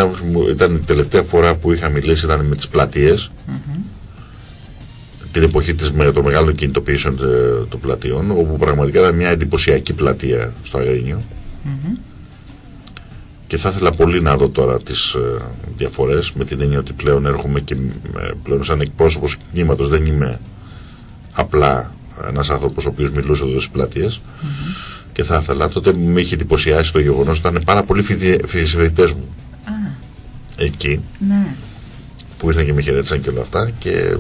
ήταν η τελευταία φορά που είχα μιλήσει ήταν με τις πλατείες. Mm -hmm. Την εποχή της, με το μεγάλο κινητοποιήσεων ε, των πλατείων όπου πραγματικά ήταν μια εντυπωσιακή πλατεία στο Αγρίνιο. Mm -hmm και θα ήθελα πολύ να δω τώρα τις ε, διαφορές με την έννοια ότι πλέον έρχομαι και ε, πλέον σαν εκπρόσωπος κινήματος δεν είμαι απλά ένας άνθρωπος ο οποίος μιλούσε εδώ στις πλατείες mm -hmm. και θα ήθελα τότε με είχε εντυπωσιάσει το γεγονός ότι ήταν πάρα πολλοί φοιτητές μου ah. εκεί ναι. που ήρθαν και με χαιρέτησαν και όλα αυτά και ε,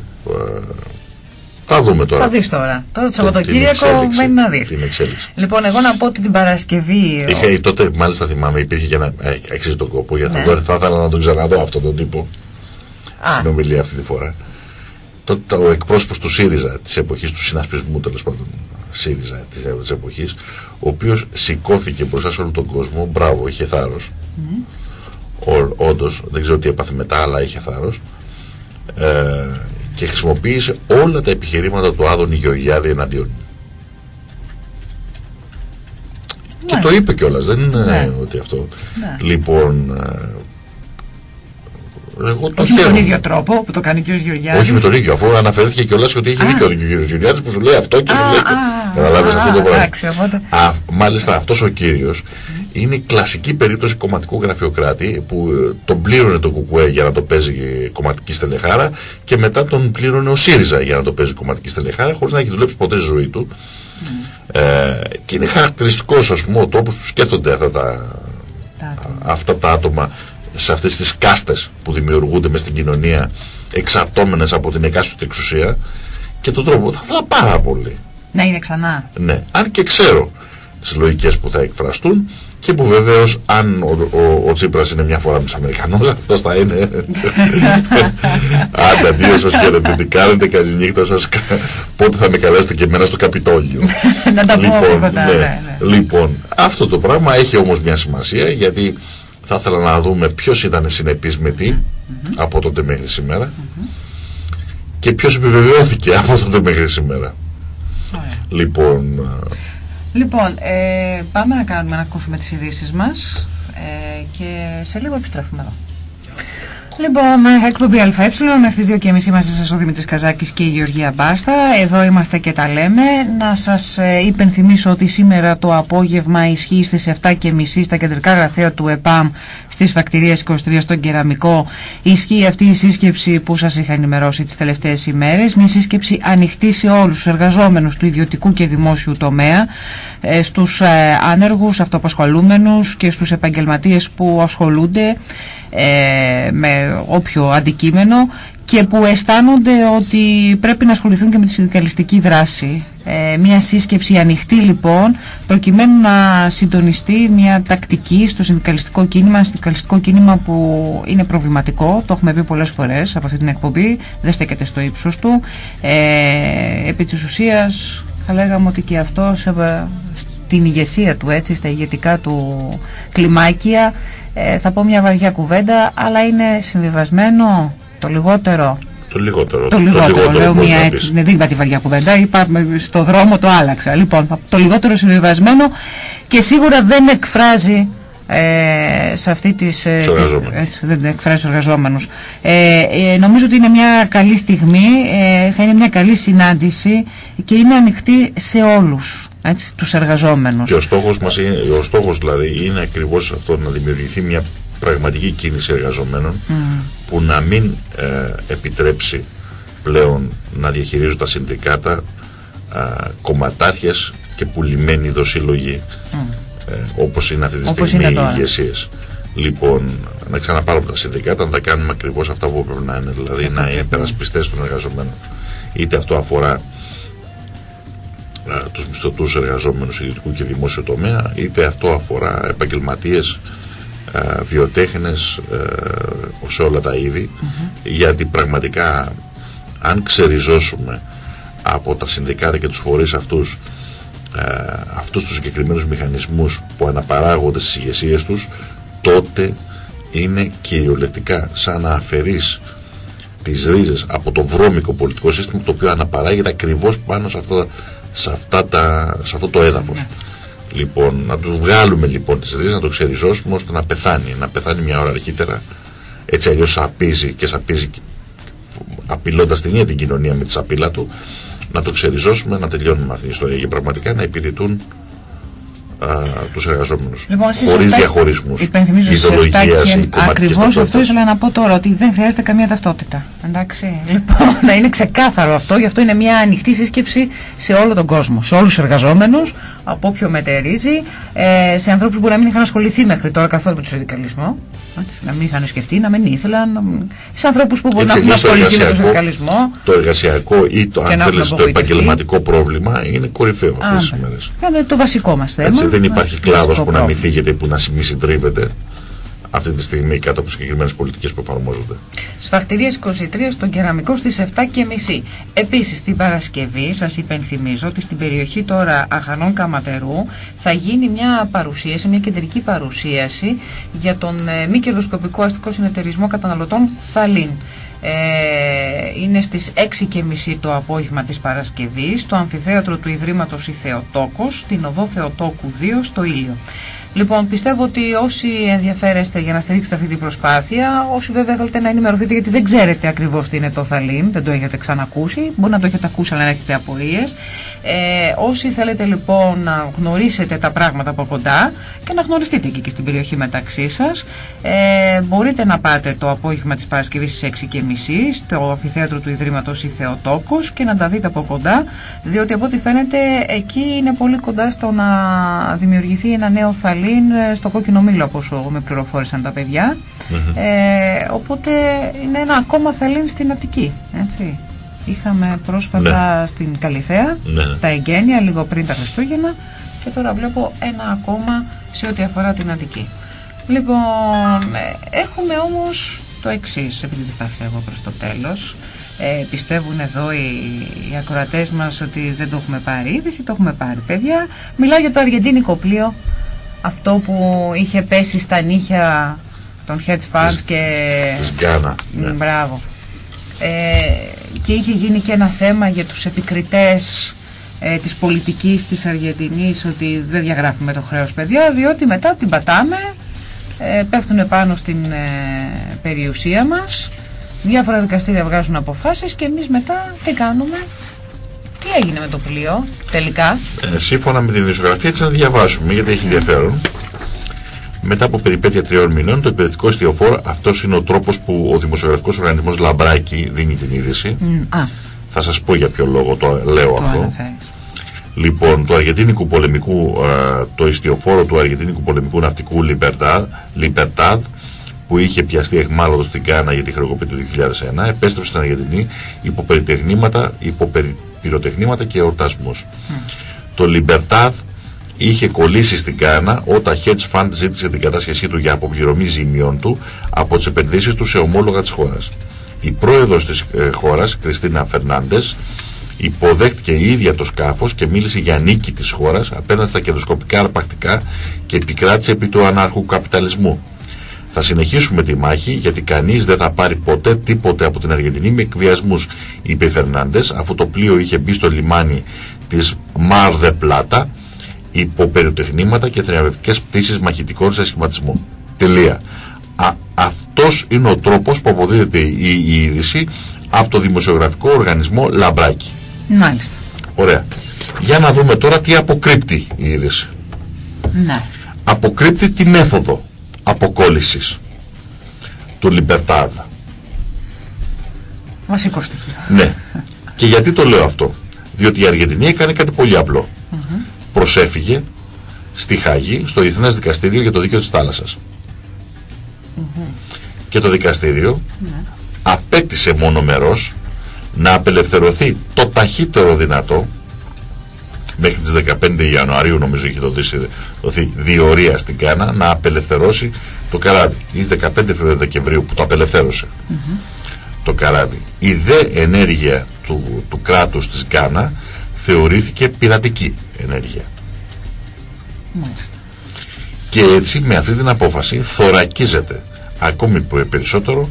θα δούμε τώρα. Θα δεις τώρα. Τώρα το Σαββατοκύριακο μένει να δεις. Την εξέλιξη. Λοιπόν, εγώ να πω ότι την Παρασκευή. Είχε, τότε, μάλιστα θυμάμαι, υπήρχε και ένα. Ε, αξίζει τον κόπο. Γιατί ναι. τώρα θα ήθελα να τον ξαναδώ αυτόν τον τύπο. Α. Στην ομιλία αυτή τη φορά. Το, το εκπρόσωπος του ΣΥΡΙΖΑ της εποχής του συνασπισμού τέλος πάντων ΣΥΡΙΖΑ της, της εποχής ο οποίος σηκώθηκε μπροστά σε όλο τον κόσμο μπράβο, είχε θάρρος mm. όντως, δεν ξέρω τι έπαθε μετά αλλά είχε θάρρος ε, και χρησιμοποίησε όλα τα επιχειρήματα του Άδωνη Γεωργιάδη εναντίον Και το είπε κιόλας, δεν είναι ναι. ότι αυτό. Ναι. Λοιπόν, ε, εγώ το Όχι με τον ίδιο τρόπο που το κάνει ο κ. Γεωργιάδης. Όχι με τον ίδιο, αφού αναφερθήκε κιόλας ότι έχει δίκιο ο κ. Γεωργιάδης που σου λέει αυτό και σου λέει. Καταλάβει αυτό το πράγμα. Μάλιστα αυτός ο κύριος είναι η κλασική περίπτωση κομματικού γραφειοκράτη που ε, τον πλήρωνε το Κουκουέ για να το παίζει κομματική στελεχάρα και μετά τον πλήρωνε ο ΣΥΡΙΖΑ για να το παίζει κομματική στελεχάρα χωρίς να έχει δουλέψει ποτέ στη ζωή του. Ε, και είναι χαρακτηριστικός ας πούμε ο τρόπος που σκέφτονται αυτά τα, αυτά τα άτομα σε αυτές τις κάστες που δημιουργούνται μες στην κοινωνία εξαρτώμενες από την εκάστοτε εξουσία και τον τρόπο θα ήθελα πάρα πολύ. Να είναι ξανά. Ναι, αν και ξέρω τις λογικές που θα εκφραστούν και που βεβαίως αν ο, ο, ο Τσίπρας είναι μια φορά μες τους Αμερικανούς αυτός θα είναι άντε αντίο σας χαίρετε τι κάνετε καλή νύχτα σας πότε θα με καλέσετε και εμένα στο Καπιτόλιο να τα λοιπόν, ναι, ναι, ναι. λοιπόν αυτό το πράγμα έχει όμως μια σημασία γιατί θα ήθελα να δούμε ποιος ήταν συνεπής με τι από τότε μέχρι σήμερα και ποιος επιβεβαιώθηκε από τότε μέχρι σήμερα. Λοιπόν, ε, λοιπόν ε, πάμε να, κάνουμε, να ακούσουμε τις ειδήσεις μας ε, και σε λίγο επιστρέφουμε εδώ. Λοιπόν, εκπομπή ΑΕ, μέχρι τις 2.30 είμαστε σας ο Δημήτρης Καζάκης και η Γεωργία Μπάστα. Εδώ είμαστε και τα λέμε. Να σας ε, υπενθυμίσω ότι σήμερα το απόγευμα ισχύει στις 7.30 στα κεντρικά γραφεία του ΕΠΑΜ στις φακτηρίε 23 στον Κεραμικό. Ισχύει αυτή η σύσκεψη που σας είχα ενημερώσει τις τελευταίες ημέρες. Μια σύσκεψη ανοιχτή σε όλους τους εργαζόμενους του ιδιωτικού και δημόσιου τομέα, ε, στους ε, άνεργους, αυτοαπασχολούμενους και στους επαγγελματίες που ασχολούνται ε, με όποιο αντικείμενο και που αισθάνονται ότι πρέπει να ασχοληθούν και με τη συνδικαλιστική δράση. Ε, μια σύσκεψη ανοιχτή λοιπόν προκειμένου να συντονιστεί μια τακτική στο συνδικαλιστικό κίνημα, συνδικαλιστικό κίνημα που είναι προβληματικό, το έχουμε πει πολλές φορές από αυτή την εκπομπή, δεν στέκεται στο ύψος του. Ε, επί της ουσίας θα λέγαμε ότι και αυτό στην ηγεσία του έτσι, στα ηγετικά του κλιμάκια ε, θα πω μια βαριά κουβέντα, αλλά είναι συμβιβασμένο το λιγότερο. Το λιγότερο. Το λιγότερο, το λιγότερο λέω μια έτσι. Δεν είπα τη βαριά κουβέντα, είπα στο δρόμο το άλλαξα. Λοιπόν, το λιγότερο συμβιβασμένο και σίγουρα δεν εκφράζει ε, σε αυτή τις, ε, τις δεν εκφράζει τους εργαζόμενους. Ε, ε, νομίζω ότι είναι μια καλή στιγμή ε, θα είναι μια καλή συνάντηση και είναι ανοιχτή σε όλους έτσι, τους εργαζόμενους. Και ο στόχος μας είναι, ο στόχος δηλαδή είναι ακριβώς αυτό να δημιουργηθεί μια πραγματική κίνηση εργαζομένων που να μην επιτρέψει πλέον να διαχειρίζουν τα συνδικάτα κομματάρχες και πουλημένοι δοσύλλογοι ε, όπως είναι αυτή τη όπως στιγμή οι ηγεσίες. Λοιπόν, να ξαναπάρουμε τα συνδικάτα να τα κάνουμε ακριβώς αυτά που πρέπει να είναι, δηλαδή να είναι υπερασπιστές των εργαζομένων. Είτε αυτό αφορά τους μισθωτούς εργαζόμενους ιδιωτικού και δημόσιου τομέα, είτε αυτό αφορά επαγγελματίες, βιοτέχνες σε όλα τα είδη. Γιατί πραγματικά, αν ξεριζώσουμε από τα συνδικάτα και τους φορείς αυτούς ε, αυτούς τους συγκεκριμένους μηχανισμούς που αναπαράγονται στις ηγεσίες τους τότε είναι κυριολεκτικά σαν να αφαιρείς τις ρίζες από το βρώμικο πολιτικό σύστημα το οποίο αναπαράγεται ακριβώς πάνω σε, αυτά, σε, αυτά τα, σε αυτό το έδαφος. Λοιπόν, να τους βγάλουμε λοιπόν τις ρίζες, να το ξεριζώσουμε ώστε να πεθάνει, να πεθάνει μια ώρα αρχίτερα. Έτσι αλλιώς σαπίζει και σαπίζει απειλώντας την ίδια την κοινωνία με τη σαπίλα του να το ξεριζώσουμε, να τελειώνουμε αυτή την ιστορία. Και πραγματικά να υπηρετούν τους εργαζόμενους λοιπόν, χωρίς διαχωρισμούς υπενθυμίζω ιδεολογίας και ακριβώς αυτό ήθελα να πω τώρα ότι δεν χρειάζεται καμία ταυτότητα εντάξει λοιπόν να είναι ξεκάθαρο αυτό γι' αυτό είναι μια ανοιχτή σύσκεψη σε όλο τον κόσμο σε όλους τους εργαζόμενους από όποιο μετερίζει ε, σε ανθρώπους που να μην είχαν ασχοληθεί μέχρι τώρα καθόλου με τον συνδικαλισμό έτσι, να μην είχαν σκεφτεί, να μην ήθελαν. Να... Σε ανθρώπους που μπορεί να έχουν ασχοληθεί με τον συνδικαλισμό. Το εργασιακό ή το, αν θέλεις, το επαγγελματικό πρόβλημα είναι κορυφαίο αυτές τις μέρες. Είναι το βασικό μας θέμα. Έτσι, δεν υπάρχει κλάδος που να μην θίγεται ή που να μη συντρίβεται αυτή τη στιγμή κάτω από συγκεκριμένες πολιτικές που εφαρμόζονται. Σφαχτηρία 23 στον κεραμικό στις 7.30. Επίσης την Παρασκευή, σας υπενθυμίζω ότι στην περιοχή τώρα Αχανών Καματερού θα γίνει μια παρουσίαση, μια κεντρική παρουσίαση για τον ε, μη κερδοσκοπικό αστικό συνεταιρισμό καταναλωτών Θαλήν. Ε, είναι στις 6.30 το απόγευμα της Παρασκευής στο αμφιθέατρο του Ιδρύματος Η Θεοτόκος, στην οδό Θεοτόκου 2 στο Ήλιο. Λοιπόν, πιστεύω ότι όσοι ενδιαφέρεστε για να στηρίξετε αυτή την προσπάθεια, όσοι βέβαια θέλετε να ενημερωθείτε, γιατί δεν ξέρετε ακριβώς τι είναι το Θαλήν, δεν το έχετε ξανακούσει, μπορεί να το έχετε ακούσει, αλλά να έχετε απορίες. Ε, όσοι θέλετε λοιπόν να γνωρίσετε τα πράγματα από κοντά και να γνωριστείτε και, και στην περιοχή μεταξύ σας, ε, μπορείτε να πάτε το απόγευμα της Παρασκευής στις 6.30 στο αμφιθέατρο του Ιδρύματος Η Θεοτόκος και να τα δείτε από κοντά, διότι από ό,τι φαίνεται εκεί είναι πολύ κοντά στο να δημιουργηθεί ένα νέο Θαλήν ε, στο κόκκινο μήλο όπως με πληροφόρησαν τα παιδιά ε, οπότε είναι ένα ακόμα θαλήν στην Αττική έτσι. είχαμε πρόσφατα Ναι. στην Καλυθέα Ναι, ναι. τα εγγένεια λίγο πριν τα Χριστούγεννα και τώρα βλέπω ένα ακόμα σε ό,τι αφορά την Αττική λοιπόν ε, έχουμε όμως το εξής επειδή δεν στάφησα εγώ προς το τέλος ε, πιστεύουν εδώ οι, οι ακροατές μας ότι δεν το έχουμε πάρει είδηση, το έχουμε πάρει παιδιά μιλάω για το αργεντίνικο πλοίο αυτό που είχε πέσει στα νύχια των hedge funds Της- και... Της Γκάνα. Ναι. Μ, Μπράβο. Ε, και είχε γίνει και ένα θέμα για τους επικριτές ε, της πολιτικής της Αργεντινής ότι δεν διαγράφουμε το χρέος παιδιά διότι μετά την πατάμε ε, πέφτουν πάνω στην ε, περιουσία μας διάφορα δικαστήρια βγάζουν αποφάσεις και εμείς μετά τι κάνουμε; Τι έγινε με το πλοίο τελικά; Ε, σύμφωνα με την ειδησιογραφία έτσι να διαβάσουμε γιατί έχει ενδιαφέρον. Μετά από περιπέτεια τριών μηνών, το υπηρετικό ιστιοφόρο, αυτός είναι ο τρόπος που ο δημοσιογραφικός οργανισμός Λαμπράκη δίνει την είδηση. Μ, α, Θα σας πω για ποιο λόγο το λέω το αυτό. αναφέρεις Λοιπόν, το αργεντίνικου πολεμικού, ε, το ιστιοφόρο του αργεντίνικου πολεμικού ναυτικού Libertad, Libertad που είχε πιαστεί εχμάλωτος στην Κάνα για τη χρεοκοπή του 2001, επέστρεψε στην Αργεντινή υπό περιτεχνήματα, υπό περι- πυροτεχνήματα και εορτασμούς. Το Libertad είχε κολλήσει στην Κάνα όταν hedge fund ζήτησε την κατάσχεσή του για αποπληρωμή ζημιών του από τις επενδύσεις του σε ομόλογα της χώρας. Η πρόεδρος της ε, χώρας, Κριστίνα Φερνάντες, υποδέχτηκε η ίδια το σκάφος και μίλησε για νίκη της χώρας απέναντι στα κερδοσκοπικά αρπακτικά και επικράτησε επί του ανάρχου καπιταλισμού. Θα συνεχίσουμε τη μάχη γιατί κανείς δεν θα πάρει ποτέ τίποτε από την Αργεντινή με εκβιασμούς, είπε η Φερνάντες αφού το πλοίο είχε μπει στο λιμάνι της Μαρ Δε Πλάτα υπό περιοτεχνήματα και θριαμβευτικές πτήσεις μαχητικών σε σχηματισμό. Τελεία. Α, αυτός είναι ο τρόπος που αποδίδεται η, η είδηση από το δημοσιογραφικό οργανισμό Λαμπράκη. Μάλιστα. Ωραία. Για να δούμε τώρα τι αποκρύπτει η είδηση. Ναι. Αποκρύπτει τη μέθοδο αποκόλλησης του Λιμπερτάδ. Βασικό στοιχείο. Ναι. Και γιατί το λέω αυτό; Διότι η Αργεντινή έκανε κάτι πολύ απλό. Προσέφυγε στη Χάγη, στο Διεθνές Δικαστήριο για το Δίκαιο της θαλασσας Και το δικαστήριο απέτησε μονομερός να απελευθερωθεί το ταχύτερο δυνατό μέχρι τις 15 Ιανουαρίου νομίζω είχε δοθεί, δοθεί διορία στην Κάνα να απελευθερώσει το καράβι. Ή 15 Δεκεμβρίου που το απελευθέρωσε το καράβι. Η δε ενέργεια του, του κράτους της Γκάνα θεωρήθηκε πειρατική ενέργεια. Μάλιστα. Και έτσι με αυτή την απόφαση θωρακίζεται ακόμη πε- περισσότερο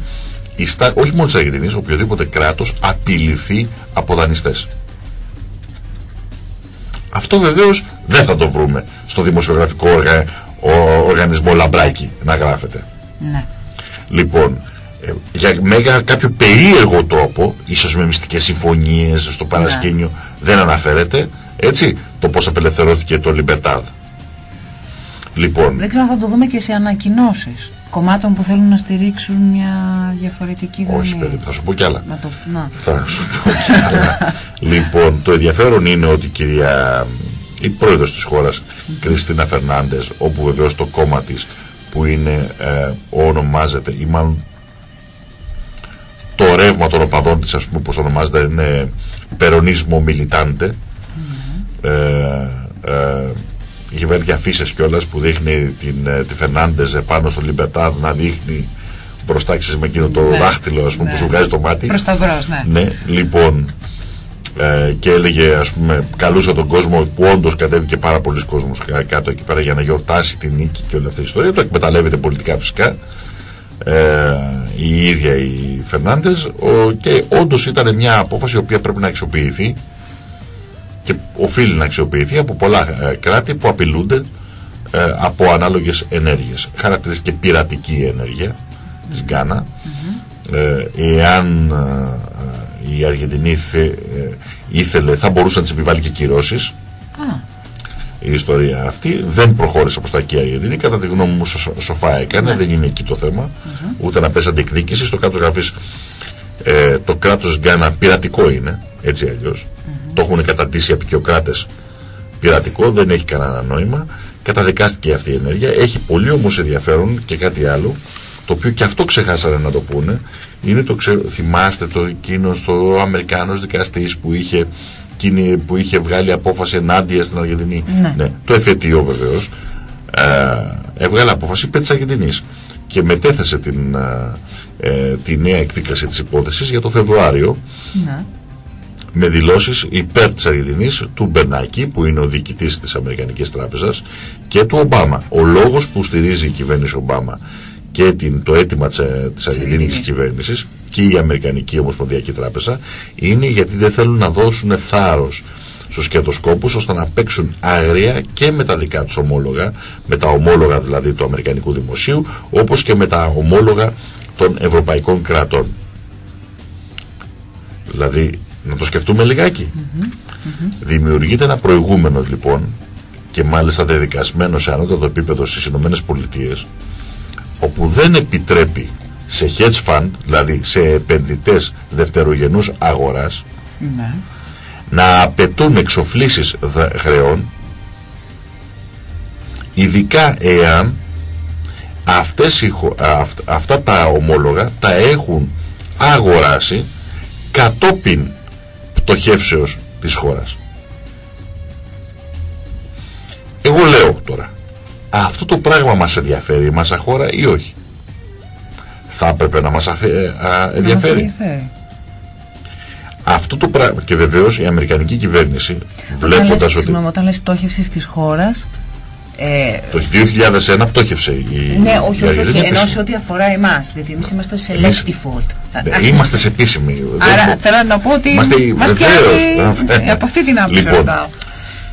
η στά... όχι μόνο της Αργεντινής, οποιοδήποτε κράτος απειληθεί από δανειστές. Αυτό βεβαίως δεν θα το βρούμε στο δημοσιογραφικό οργα... ο- οργανισμό Λαμπράκη να γράφεται. Ναι. Λοιπόν, ε, για, με για κάποιο περίεργο τρόπο, ίσως με μυστικές συμφωνίες στο παρασκήνιο, δεν αναφέρεται, έτσι, το πώς απελευθερώθηκε το Λιμπερτάδ. Λοιπόν, Δεν ξέρω αν θα το δούμε και σε ανακοινώσεις κομμάτων που θέλουν να στηρίξουν μια διαφορετική γραμμή. όχι παιδί, θα σου πω κι άλλα. Να το... Να. Θα σου πω κι άλλα. λοιπόν, το ενδιαφέρον είναι ότι η κυρία, η πρόεδρος της χώρας, Κριστίνα Φερνάντες, όπου βεβαίως το κόμμα της που είναι, ε, ονομάζεται, ή μάλλον το ρεύμα των οπαδών της, ας πούμε, πώς ονομάζεται, είναι περονίσμο μιλιτάντε, ε, ε, Είχε βάλει και αφήσει κιόλας που δείχνει την, ε, τη Φερνάντεζ πάνω στο Λιμπερτάδ να δείχνει μπροστά με εκείνο το ναι, δάχτυλο ας πούμε, ναι. που σου βγάζει το μάτι. Προς τα μπρος, ναι. ναι. Λοιπόν, ε, και έλεγε, ας πούμε, καλούσε τον κόσμο που όντως κατέβηκε πάρα πολλοί κόσμος κάτω εκεί πέρα για να γιορτάσει την νίκη και όλη αυτή η ιστορία. Το εκμεταλλεύεται πολιτικά φυσικά ε, η ίδια η Φερνάντες και όντως ήταν μια απόφαση η οποία πρέπει να αξιοποιηθεί και οφείλει να αξιοποιηθεί από πολλά ε, κράτη που απειλούνται ε, από ανάλογες ενέργειες. Χαρακτηριστική πειρατική ενέργεια της Γκάνα. εάν η Αργεντινή θε, ήθελε, θα μπορούσε να τις επιβάλλει και κυρώσεις. Η ιστορία αυτή δεν προχώρησε προς τα εκεί η Αργεντινή. Κατά τη γνώμη μου σοφά έκανε, ναι. δεν είναι εκεί το θέμα. Ούτε να πέσει αντικδίκηση. Στο κάτω γραφής ε, το κράτος Γκάνα πειρατικό είναι, έτσι αλλιώς. Το έχουν καταντήσει οι απεικιοκράτες πειρατικό, δεν έχει κανένα νόημα. Καταδικάστηκε αυτή η ενέργεια. Έχει πολύ όμως ενδιαφέρον και κάτι άλλο, το οποίο και αυτό ξεχάσανε να το πούνε. Είναι το ξε... θυμάστε το εκείνος στο Αμερικάνος δικαστής που είχε, που είχε βγάλει απόφαση ενάντια στην Αργεντινή. Ναι. ναι το εφετείο βεβαίως. Ε, έβγαλε απόφαση υπέρ της Αργεντινής και μετέθεσε την, ε, ε, τη νέα εκδίκαση της υπόθεσης για το Φεβρουάριο ναι με δηλώσεις υπέρ της Αργεντινής του Μπενάκη που είναι ο διοικητής της Αμερικανικής Τράπεζας και του Ομπάμα. Ο λόγος που στηρίζει η κυβέρνηση Ομπάμα και την, το αίτημα της, ε, της Αργεντινής κυβέρνησης και η Αμερικανική Ομοσπονδιακή Τράπεζα είναι γιατί δεν θέλουν να δώσουν θάρρος στους κερδοσκόπους ώστε να παίξουν άγρια και με τα δικά τους ομόλογα, με τα ομόλογα δηλαδή του Αμερικανικού Δημοσίου, όπως και με τα ομόλογα των ευρωπαϊκών κρατών. Δηλαδή να το σκεφτούμε λιγάκι. Δημιουργείται ένα προηγούμενο λοιπόν και μάλιστα δεδικασμένο σε ανώτατο επίπεδο στις Ηνωμένες Πολιτείες όπου δεν επιτρέπει σε hedge fund, δηλαδή σε επενδυτές δευτερογενούς αγοράς ναι. να απαιτούν εξοφλήσεις χρεών ειδικά εάν αυτές αυτά τα ομόλογα τα έχουν αγοράσει κατόπιν πτωχεύσεως της χώρας. Εγώ λέω τώρα, αυτό το πράγμα μας ενδιαφέρει μας χώρα ή όχι; Θα έπρεπε να μας αφε, α, ενδιαφέρει. Αυτό το πράγμα, και βεβαίως η Αμερικανική κυβέρνηση, βλέποντας ότι... Συγγνώμη, όταν λες πτώχευση της χώρας, ε, το 2001 πτώχευσε η Ναι, όχι, όχι, όχι, ενώ σε ό,τι αφορά εμάς. Διότι εμείς είμαστε σε left default. Ναι, είμαστε σε επίσημη. Άρα θέλω να πω ότι. Είμαστε ε, από αυτή την άποψη λοιπόν,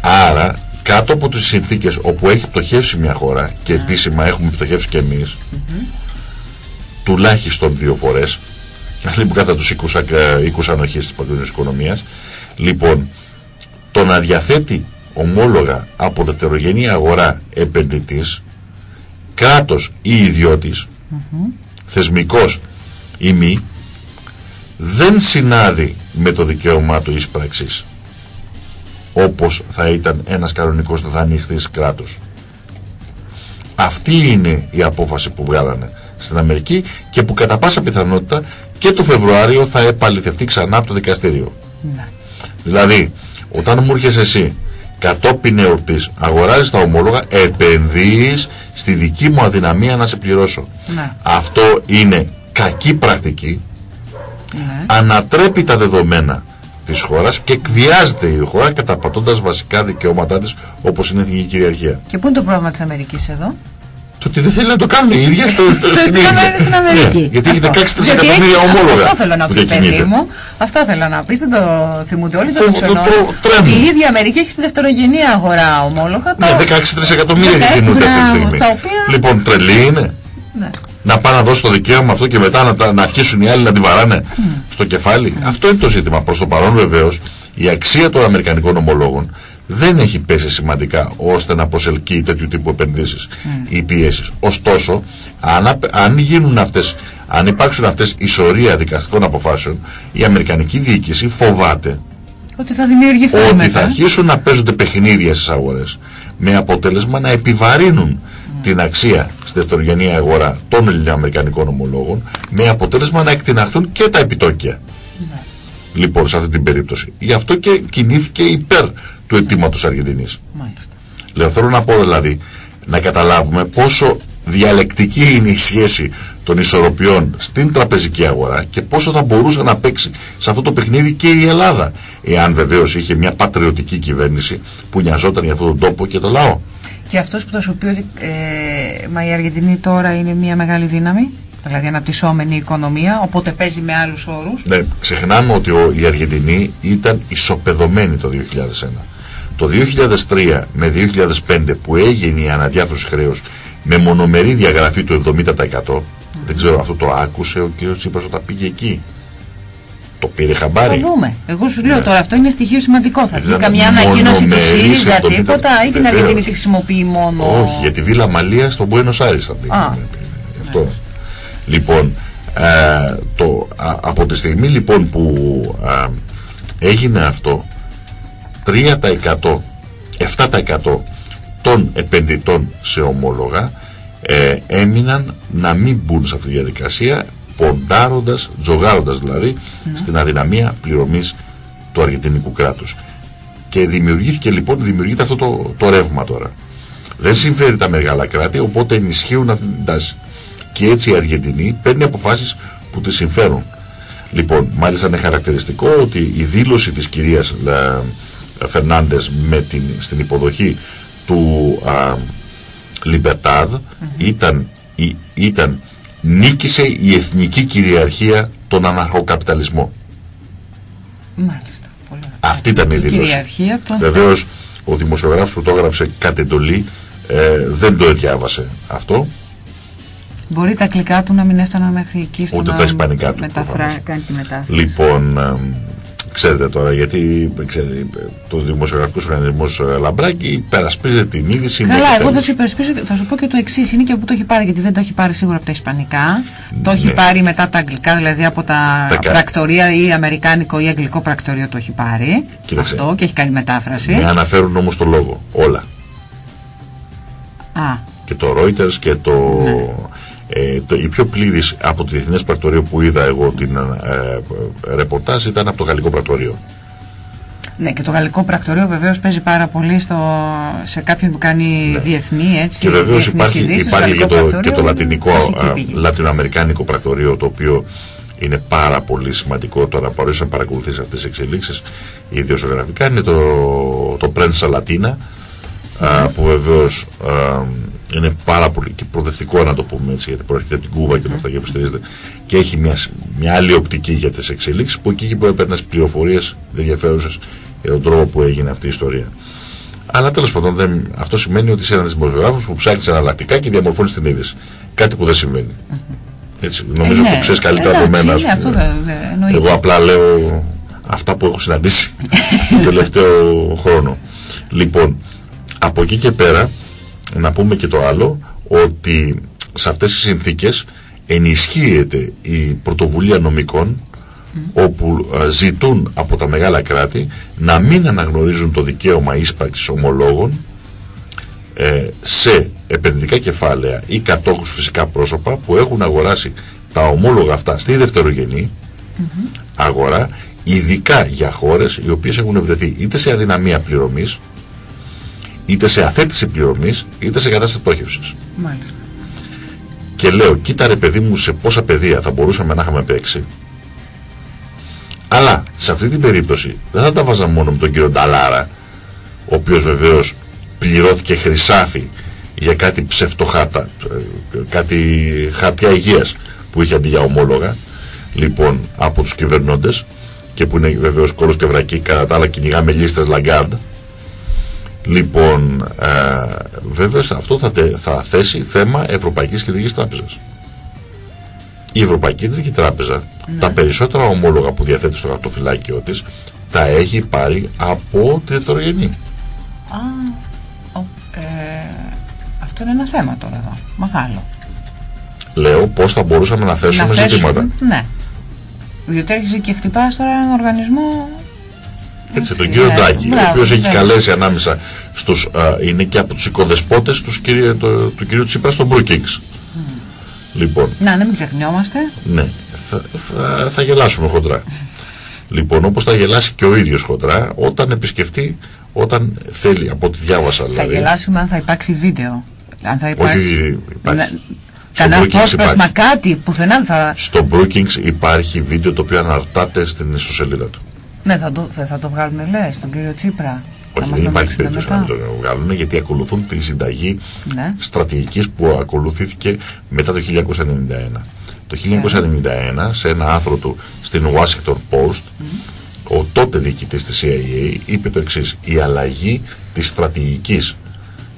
Άρα, κάτω από τις συνθήκες όπου έχει πτωχεύσει μια χώρα και ναι. επίσημα έχουμε πτωχεύσει και εμείς, τουλάχιστον δύο φορές, λοιπόν κατά τους οίκου ανοχή της παγκόσμιας οικονομίας, λοιπόν, το να διαθέτει ομόλογα από δευτερογενή αγορά επενδυτής, κράτος ή ιδιώτης, θεσμικός ή μη, δεν συνάδει με το δικαίωμά του εισπραξής όπως θα ήταν ένας κανονικός δανειστής κράτους. Αυτή είναι η απόφαση που βγάλανε στην Αμερική και που κατά πάσα πιθανότητα και το Φεβρουάριο θα επαληθευτεί ξανά από το δικαστήριο. Ναι. Δηλαδή, όταν μου έρχεσαι εσύ κατόπιν εορτής αγοράζεις τα ομόλογα, επενδύεις στη δική μου αδυναμία να σε πληρώσω. Ναι. Αυτό είναι κακή πρακτική, ναι. ανατρέπει τα δεδομένα της χώρας και εκβιάζεται η χώρα καταπατώντας βασικά δικαιώματά της όπως είναι η εθνική κυριαρχία. Και πού είναι το πρόβλημα της Αμερικής εδώ; Το ότι δεν θέλει να το κάνουν οι ίδιοι στο, στην, στην Αμερική. Ναι, γιατί έχετε 6 δισεκατομμύρια ομόλογα. Αυτό θέλω να πει, παιδί μου. Αυτό θέλω να πει. Δεν το θυμούνται όλοι. Το, το, το, η ίδια Αμερική έχει στη δευτερογενή αγορά ομόλογα. Ναι, 16 τρισεκατομμύρια κινούνται αυτή τη στιγμή. Λοιπόν, τρελή είναι. Ναι. Να πάνε να δώσουν το δικαίωμα αυτό και μετά να, να αρχίσουν οι άλλοι να τη βαράνε στο κεφάλι. Αυτό είναι το ζήτημα. Προς το παρόν βεβαίως η αξία των Αμερικανικών ομολόγων δεν έχει πέσει σημαντικά ώστε να προσελκύει τέτοιου τύπου επενδύσεις mm. ή πιέσεις. Ωστόσο, αν, αν γίνουν αυτές, αν υπάρξουν αυτές ισορία δικαστικών αποφάσεων, η Αμερικανική διοίκηση φοβάται ότι θα δημιουργηθούν ότι θα αρχίσουν να παίζονται παιχνίδια στις αγορές με αποτέλεσμα να επιβαρύνουν mm. την αξία στη δευτερογενή αγορά των ελληνοαμερικανικών ομολόγων με αποτέλεσμα να εκτιναχθούν και τα επιτόκια. Ναι. Λοιπόν, σε αυτή την περίπτωση. Γι' αυτό και κινήθηκε υπέρ του αιτήματος Αργεντινής. Λέω, θέλω να πω δηλαδή να καταλάβουμε πόσο διαλεκτική είναι η σχέση των ισορροπιών στην τραπεζική αγορά και πόσο θα μπορούσε να παίξει σε αυτό το παιχνίδι και η Ελλάδα. Εάν βεβαίως είχε μια πατριωτική κυβέρνηση που νοιαζόταν για αυτόν τον τόπο και το λαό. Και αυτός που θα σου πει ότι ε, μα η Αργεντινή τώρα είναι μια μεγάλη δύναμη, δηλαδή αναπτυσσόμενη οικονομία, οπότε παίζει με άλλους όρους. Ναι, ξεχνάμε ότι ο, η Αργεντινή ήταν ισοπεδωμένη το 2001. Το 2003 με 2005 που έγινε η αναδιάθρωση χρέους με μονομερή διαγραφή του 70%, δεν ξέρω αυτό το άκουσε ο κύριος Τσίπρας όταν πήγε εκεί. Το πήρε χαμπάρι. Θα δούμε. Εγώ σου λέω Ναι. τώρα αυτό είναι στοιχείο σημαντικό. Θα βγει Ήταν καμιά ανακοίνωση του μονομερής ΣΥΡΙΖΑ το τίποτα μηδέν. ή την Βεβαίως. Αργεντινή τη χρησιμοποιεί μόνο; Όχι, για τη Βίλα Μαλίας στον Buenos Aires θα πήγε. Α. Αυτό. Λοιπόν, ε, το, α, από τη στιγμή λοιπόν που α, έγινε αυτό, 3%, 7% των επενδυτών σε ομόλογα ε, έμειναν να μην μπουν σε αυτή τη διαδικασία ποντάροντας, τζογάροντας δηλαδή στην αδυναμία πληρωμής του αργεντινικού κράτους. Και δημιουργήθηκε λοιπόν, δημιουργείται αυτό το, το ρεύμα τώρα. Δεν συμφέρει τα μεγάλα κράτη, οπότε ενισχύουν αυτή την τάση. Και έτσι η Αργεντινή παίρνει αποφάσεις που τη συμφέρουν. Λοιπόν, μάλιστα είναι χαρακτηριστικό ότι η δήλωση της κυρίας Λα- Φερνάντες με την, στην υποδοχή του α, Λιμπερτάδ ήταν, η- ήταν νίκησε η εθνική κυριαρχία τον αναρχοκαπιταλισμό. Μάλιστα. Πολύ ωραία. Αυτή ήταν η δήλωση. κυριαρχία των. Βεβαίως ο δημοσιογράφος που το έγραψε κατ' εντολή ε, δεν το διάβασε αυτό. Μπορεί τα αγγλικά του να μην έφταναν μέχρι εκεί στο Ούτε να τα ισπανικά του, μεταφρά... προφανώς. κάνει τη μετάφραση. Λοιπόν, ε, ξέρετε τώρα γιατί ξέρετε, το δημοσιογραφικό οργανισμός Λαμπράκη υπερασπίζεται την είδηση. Καλά, μέχρι εγώ θα τέλους. σου, υπερασπίσω, θα σου πω και το εξής. Είναι και που το έχει πάρει, γιατί δεν το έχει πάρει σίγουρα από τα Ισπανικά. Το έχει Ναι. πάρει μετά από τα Αγγλικά, δηλαδή από τα Τα κα- πρακτορία ή Αμερικάνικο ή Αγγλικό πρακτορείο το έχει πάρει. Κοίταξε. Αυτό και έχει κάνει μετάφραση. Με αναφέρουν όμως το λόγο όλα. Α, Και το Reuters και το, Ναι. Ε, το η πιο πλήρης από το Διεθνές Πρακτορείο που είδα εγώ την ε, ε, ρεπορτάζ ήταν από το Γαλλικό Πρακτορείο. ναι, και το γαλλικό πρακτορείο βεβαίως παίζει πάρα πολύ στο, σε κάποιον που κάνει διεθνή έτσι. Και βεβαίως διεθνείς υπάρχει, ειδήσεις, υπάρχει και, γαλλικό το, και πρακτορείο, το λατινικό, βασική α, πηγή. λατινοαμερικάνικο πρακτορείο το οποίο είναι πάρα πολύ σημαντικό τώρα μπορείς να παρακολουθείς αυτές τις εξελίξεις ιδιοσιογραφικά είναι το, το Prensa Latina α, που βεβαίως α, είναι πάρα πολύ και προοδευτικό να το πούμε έτσι γιατί προέρχεται από την Κούβα και όλα αυτά και υποστηρίζεται και έχει μια, σ- μια άλλη οπτική για τις εξελίξεις που εκεί μπορεί να παίρνεις πληροφορίες ενδιαφέρουσες για τον τρόπο που έγινε αυτή η ιστορία. Αλλά τέλος πάντων δεν, αυτό σημαίνει ότι είσαι ένας δημοσιογράφος που ψάχνεις εναλλακτικά και διαμορφώνεις την είδηση. Κάτι που δεν συμβαίνει. Έτσι, νομίζω Ε, ότι ναι. το ξέρεις καλύτερα Εντάξει, από μένα. ας ναι, αυτό πούμε. δεν- δεν εννοείται. Εγώ απλά λέω αυτά που έχω συναντήσει τον τελευταίο χρόνο. Λοιπόν, από εκεί και πέρα να πούμε και το άλλο ότι σε αυτές τις συνθήκες ενισχύεται η πρωτοβουλία νομικών όπου ε, ζητούν από τα μεγάλα κράτη να μην αναγνωρίζουν το δικαίωμα ίσπραξης ομολόγων ε, σε επενδυτικά κεφάλαια ή κατόχους φυσικά πρόσωπα που έχουν αγοράσει τα ομόλογα αυτά στη δευτερογενή αγορά ειδικά για χώρες οι οποίες έχουν βρεθεί είτε σε αδυναμία πληρωμής είτε σε αθέτηση πληρωμής είτε σε κατάσταση πτώχευσης. Μάλιστα. Και λέω, κοίτα ρε παιδί μου σε πόσα παιδεία θα μπορούσαμε να είχαμε παίξει. Αλλά σε αυτή την περίπτωση δεν θα τα βάζαμε μόνο με τον κύριο Νταλάρα, ο οποίος βεβαίως πληρώθηκε χρυσάφι για κάτι ψευτοχάτα, ε, κάτι χαρτιά υγείας που είχε αντί για ομόλογα, λοιπόν, από τους κυβερνώντες και που είναι βεβαίως κόλος και βρακή, κατά τα άλλα κυνηγάμε λίστες Λαγκάρντ. Λοιπόν, ε, βέβαια αυτό θα, τε- θα θέσει θέμα Ευρωπαϊκής Κεντρικής Τράπεζας. Η Ευρωπαϊκή Κεντρική Τράπεζα τα περισσότερα ομόλογα που διαθέτει στο χαρτοφυλάκιό της τα έχει πάρει από τη δευτερογενή. Α, ο, ε, αυτό είναι ένα θέμα τώρα εδώ. Μεγάλο. Λέω πώς θα μπορούσαμε να θέσουμε θέσουν- ζητήματα. Ναι. Διότι έρχεσαι και χτυπάς τώρα έναν οργανισμό. Έτσι, τον Ε, κύριο Ντράγκη, ο μπράβο, οποίος έχει βέβαια. καλέσει ανάμεσα στους, α, είναι και από τους οικοδεσπότες τους, κύριε- το- του κυρίου Τσίπρα στον Brookings. Λοιπόν, Να, να μην ξεχνιόμαστε. Ναι, θα, θα, θα γελάσουμε χοντρά. λοιπόν, όπως θα γελάσει και ο ίδιος χοντρά όταν επισκεφτεί όταν θέλει, από ό,τι διάβασα Θα δηλαδή. γελάσουμε αν θα υπάρξει βίντεο. Αν θα υπάρξει. Όχι, υπάρχει. Να- Στο Κανένα Brookings απόσπασμα, υπάρχει. κάτι, πουθενά δεν θα. Στο Brookings υπάρχει βίντεο το οποίο αναρτάται στην ιστοσελίδα του. Ναι, θα το, θα, θα το βγάλουν, λες, τον κύριο Τσίπρα. Όχι, μας δεν τον υπάρχει δείξουνε περίπτωση να μετά. το βγάλουν γιατί ακολουθούν τη συνταγή Ναι. στρατηγικής που ακολουθήθηκε μετά το 1991. Το 1991 σε ένα άρθρο του στην Washington Post ο τότε διοικητής της CIA είπε το εξής η αλλαγή της στρατηγικής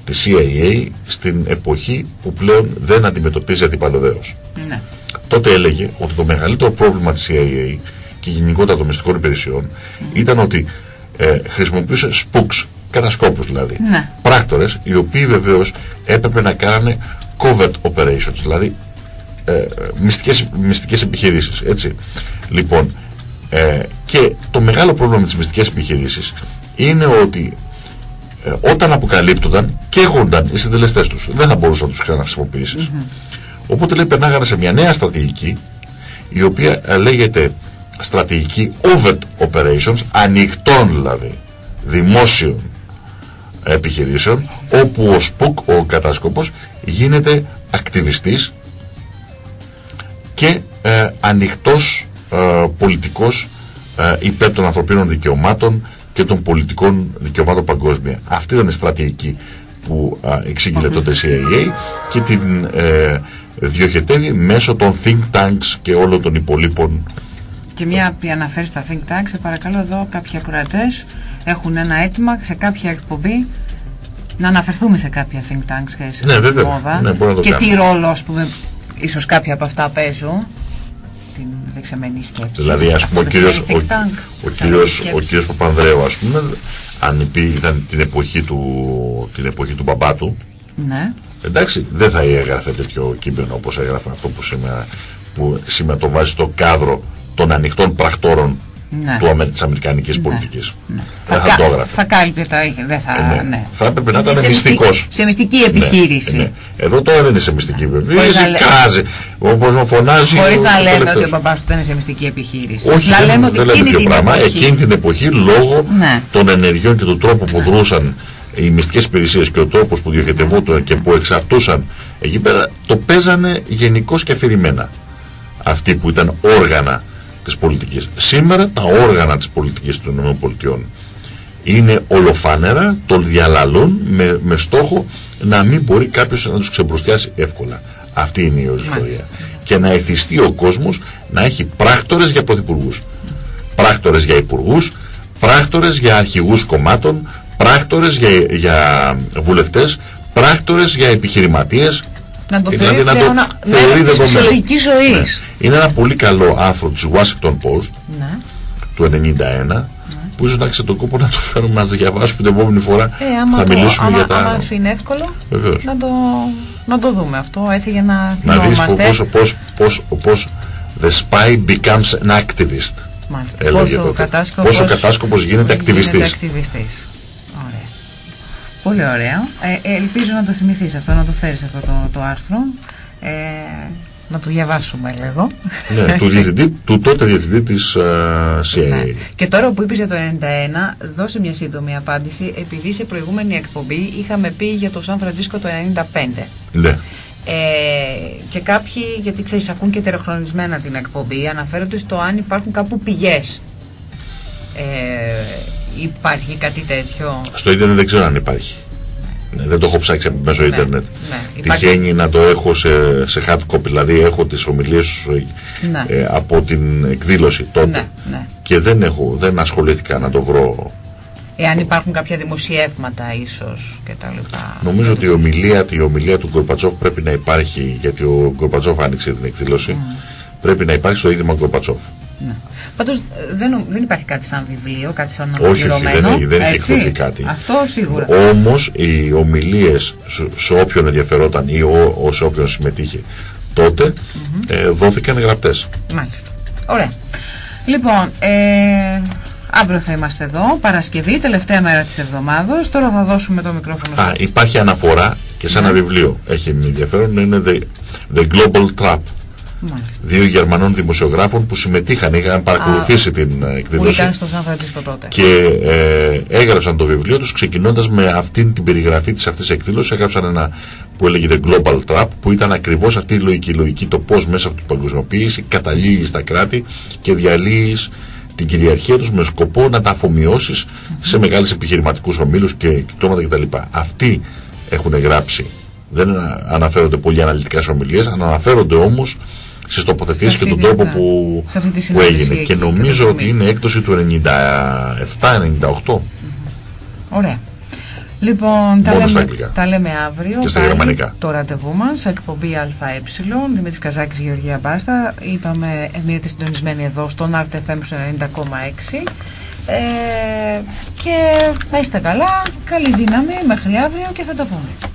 της CIA στην εποχή που πλέον δεν αντιμετωπίζει αντιπαλωδέως. Ναι. Τότε έλεγε ότι το μεγαλύτερο πρόβλημα της CIA και γενικότερα των μυστικών υπηρεσιών ήταν ότι ε, χρησιμοποιούσε spooks, κατασκόπους δηλαδή. Ναι. Πράκτορες οι οποίοι βεβαίως έπρεπε να κάνουν covert operations, δηλαδή ε, μυστικές, μυστικές επιχειρήσεις, έτσι. Λοιπόν, ε, και το μεγάλο πρόβλημα με τις μυστικές επιχειρήσεις είναι ότι ε, όταν αποκαλύπτονταν καίγονταν οι συντελεστές τους. Δεν θα μπορούσαν να τους ξαναχρησιμοποιήσεις. Οπότε λέει περνάγανε σε μια νέα στρατηγική η οποία ε, λέγεται στρατηγική overt operations, ανοιχτών δηλαδή, δημόσιων επιχειρήσεων, όπου ο ΣΠΟΚ, ο κατάσκοπος, γίνεται ακτιβιστής και ε, ανοιχτός ε, πολιτικός ε, υπέρ των ανθρωπίνων δικαιωμάτων και των πολιτικών δικαιωμάτων παγκόσμια. Αυτή ήταν η στρατηγική που α, εξήγηλε τότε η CIA και την ε, διοχετεύει μέσω των think tanks και όλων των υπολείπων Και μια που αναφέρεις στα think tanks, σε παρακαλώ εδώ κάποιοι ακροατές έχουν ένα αίτημα σε κάποια εκπομπή να αναφερθούμε σε κάποια think tanks και σε Ναι, αυτή τη βέβαια. μόδα. Ναι, μπορούμε να το και τι κάνουμε. ρόλο, ας πούμε, ίσως κάποια από αυτά παίζουν. Την δεξαμενή σκέψη. Δηλαδή, ας πούμε, ο Αυτό δεν κύριος, σημαίνει ο, think tank. ο, Σαν κύριος, σκέψη. ο κύριος Παπανδρέου, ας πούμε, αν υπή- ήταν την εποχή του, την εποχή του μπαμπά του, Ναι. εντάξει, δεν θα έγραφε τέτοιο κείμενο όπως έγραφε αυτό που σήμερα, που σήμερα το βάζει στο κάδρο των ανοιχτών πρακτόρων Ναι. του, Αμε- της Αμερικανικής πολιτικής. Ναι. Δεν θα, κα- το έγραφε. θα κάλυπτε τα. Δεν θα. Ε, ναι. ναι. Θα έπρεπε να Είναι ήταν σε μυστική- μυστικός. Σε μυστική Ναι, επιχείρηση. ναι. Εδώ τώρα δεν είναι σε μυστική Χωρίς επιχείρηση. να λέ- Κράζει. Όπως μου φωνάζει. Χωρίς ο- να ο λέμε ότι τελευταίος. ο παπάς του ήταν σε μυστική επιχείρηση. Όχι, να δεν, λέμε ότι δεν λέμε εκείνη τέτοιο την πράγμα. εποχή. Εκείνη την εποχή, λόγω Ναι. των ενεργειών και του τρόπου που δρούσαν οι μυστικές υπηρεσίες και ο τρόπος που διοχετευόταν και που εξαρτούσαν εκεί πέρα, το παίζανε γενικώς και αφηρημένα. Αυτοί που ήταν όργανα της πολιτικής. Σήμερα τα όργανα της πολιτικής των ΗΠΑ είναι ολοφάνερα, το διαλαλούν με, με στόχο να μην μπορεί κάποιος να τους ξεμπροστιάσει εύκολα. Αυτή είναι η όλη ιστορία. Και να εθιστεί ο κόσμος να έχει πράκτορες για πρωθυπουργούς. Πράκτορες για υπουργούς, πράκτορες για αρχηγούς κομμάτων, πράκτορες για, για βουλευτές, πράκτορες για επιχειρηματίες. Να το Δηλαδή θεωρεί να το πλέον θεωρεί μέρος της δεδομένο. φυσιολογικής ζωής. Ναι. Είναι ένα πολύ καλό άρθρο της Washington Post Ναι. του 91 που ίσως να έχετε τον κόπο να το φέρουμε να το διαβάσουμε την επόμενη φορά Ε, άμα θα το, μιλήσουμε άμα, για τα... άμα σου είναι εύκολο, Βεβαίως. να το, να το δούμε αυτό έτσι για να να δεις θυμόμαστε. πώς, πώς, πώς, πώς the spy becomes an activist Μάλιστα. έλεγε Πόσο τότε. κατάσκοπος, Πόσο κατάσκοπος γίνεται ακτιβιστής. Γίνεται ακτιβιστής. Ωραία. Πολύ ωραίο. Ε, ε, ελπίζω να το θυμηθείς αυτό, να το φέρεις αυτό το, το άρθρο. Ε, να το διαβάσουμε λίγο. ναι, του, διευθυντή, του τότε διευθυντή της uh, CIA. Ναι. Και τώρα που είπες για το 91, δώσε μια σύντομη απάντηση, επειδή σε προηγούμενη εκπομπή είχαμε πει για το Σαν Φραντζίσκο το 95. Ναι. Ε, και κάποιοι, γιατί ξέρεις, ακούν και τεροχρονισμένα την εκπομπή, αναφέρονται στο αν υπάρχουν κάπου πηγές. Ε, υπάρχει κάτι τέτοιο; Στο ίντερνετ δεν ξέρω αν υπάρχει. Ναι, δεν το έχω ψάξει μέσω Ναι, ίντερνετ. ναι. Υπάρχει- Τυχαίνει να το έχω σε, σε hard copy, δηλαδή έχω τις ομιλίες σου ε, Ναι. ε, από την εκδήλωση τότε. Ναι, ναι. Και δεν, έχω, δεν ασχολήθηκα να το βρω. Εάν υπάρχουν κάποια δημοσιεύματα ίσως και τα λοιπά. Νομίζω ότι η ομιλία, η ομιλία του Γκορμπατσόφ πρέπει να υπάρχει, γιατί ο Γκορμπατσόφ άνοιξε την εκδήλωση, πρέπει να υπάρχει στο ίδρυμα Γκορμπατσόφ. Ναι. Πάντως ε, δεν, νο- δεν υπάρχει κάτι σαν βιβλίο, κάτι σαν Όχι, όχι, ολοκληρωμένο. δεν έχει- δεν έχει έτσι; εκδοθεί κάτι. Αυτό σίγουρα. Όμως οι ομιλίες σε, σε όποιον ενδιαφερόταν ή ο, ο- σε όποιον συμμετείχε τότε ε, δόθηκαν γραπτές. Μάλιστα. Ωραία. Λοιπόν, ε, αύριο θα είμαστε εδώ, Παρασκευή, τελευταία μέρα της εβδομάδος. Τώρα θα δώσουμε το μικρόφωνο Α, στο... υπάρχει αναφορά και σε ένα βιβλίο. Έχει ενδιαφέρον, είναι The, The Global Trap. Δύο Γερμανών δημοσιογράφων που συμμετείχαν, είχαν παρακολουθήσει την ε, εκδήλωση. Που ήταν στο Σαν Φρανσίσκο τότε. Και ε, έγραψαν το βιβλίο τους ξεκινώντας με αυτήν την περιγραφή της αυτής εκδήλωσης. Έγραψαν ένα που έλεγε The Global Trap, που ήταν ακριβώς αυτή η λογική, η λογική το πώς μέσα από την παγκοσμιοποίηση καταλήγεις στα κράτη και διαλύεις την κυριαρχία τους με σκοπό να τα αφομοιώσεις σε μεγάλες επιχειρηματικούς ομίλους και κυκλώματα κτλ. Αυτοί έχουν γράψει, δεν αναφέρονται πολύ αναλυτικά σε ομιλίες, αναφέρονται όμως στις τοποθετήσεις και τον τρόπο που, που έγινε. Και νομίζω ότι είναι έκδοση του 97-98. Ωραία. Λοιπόν, τα λέμε, τα λέμε, αύριο. Και στα γερμανικά. Το ραντεβού μας, εκπομπή ΑΕ, Δημήτρης Καζάκης, Γεωργία Μπάστα. Είπαμε, μείνετε συντονισμένοι εδώ στον RTFM 90,6. Ε, και να είστε καλά, καλή δύναμη μέχρι αύριο και θα τα πούμε.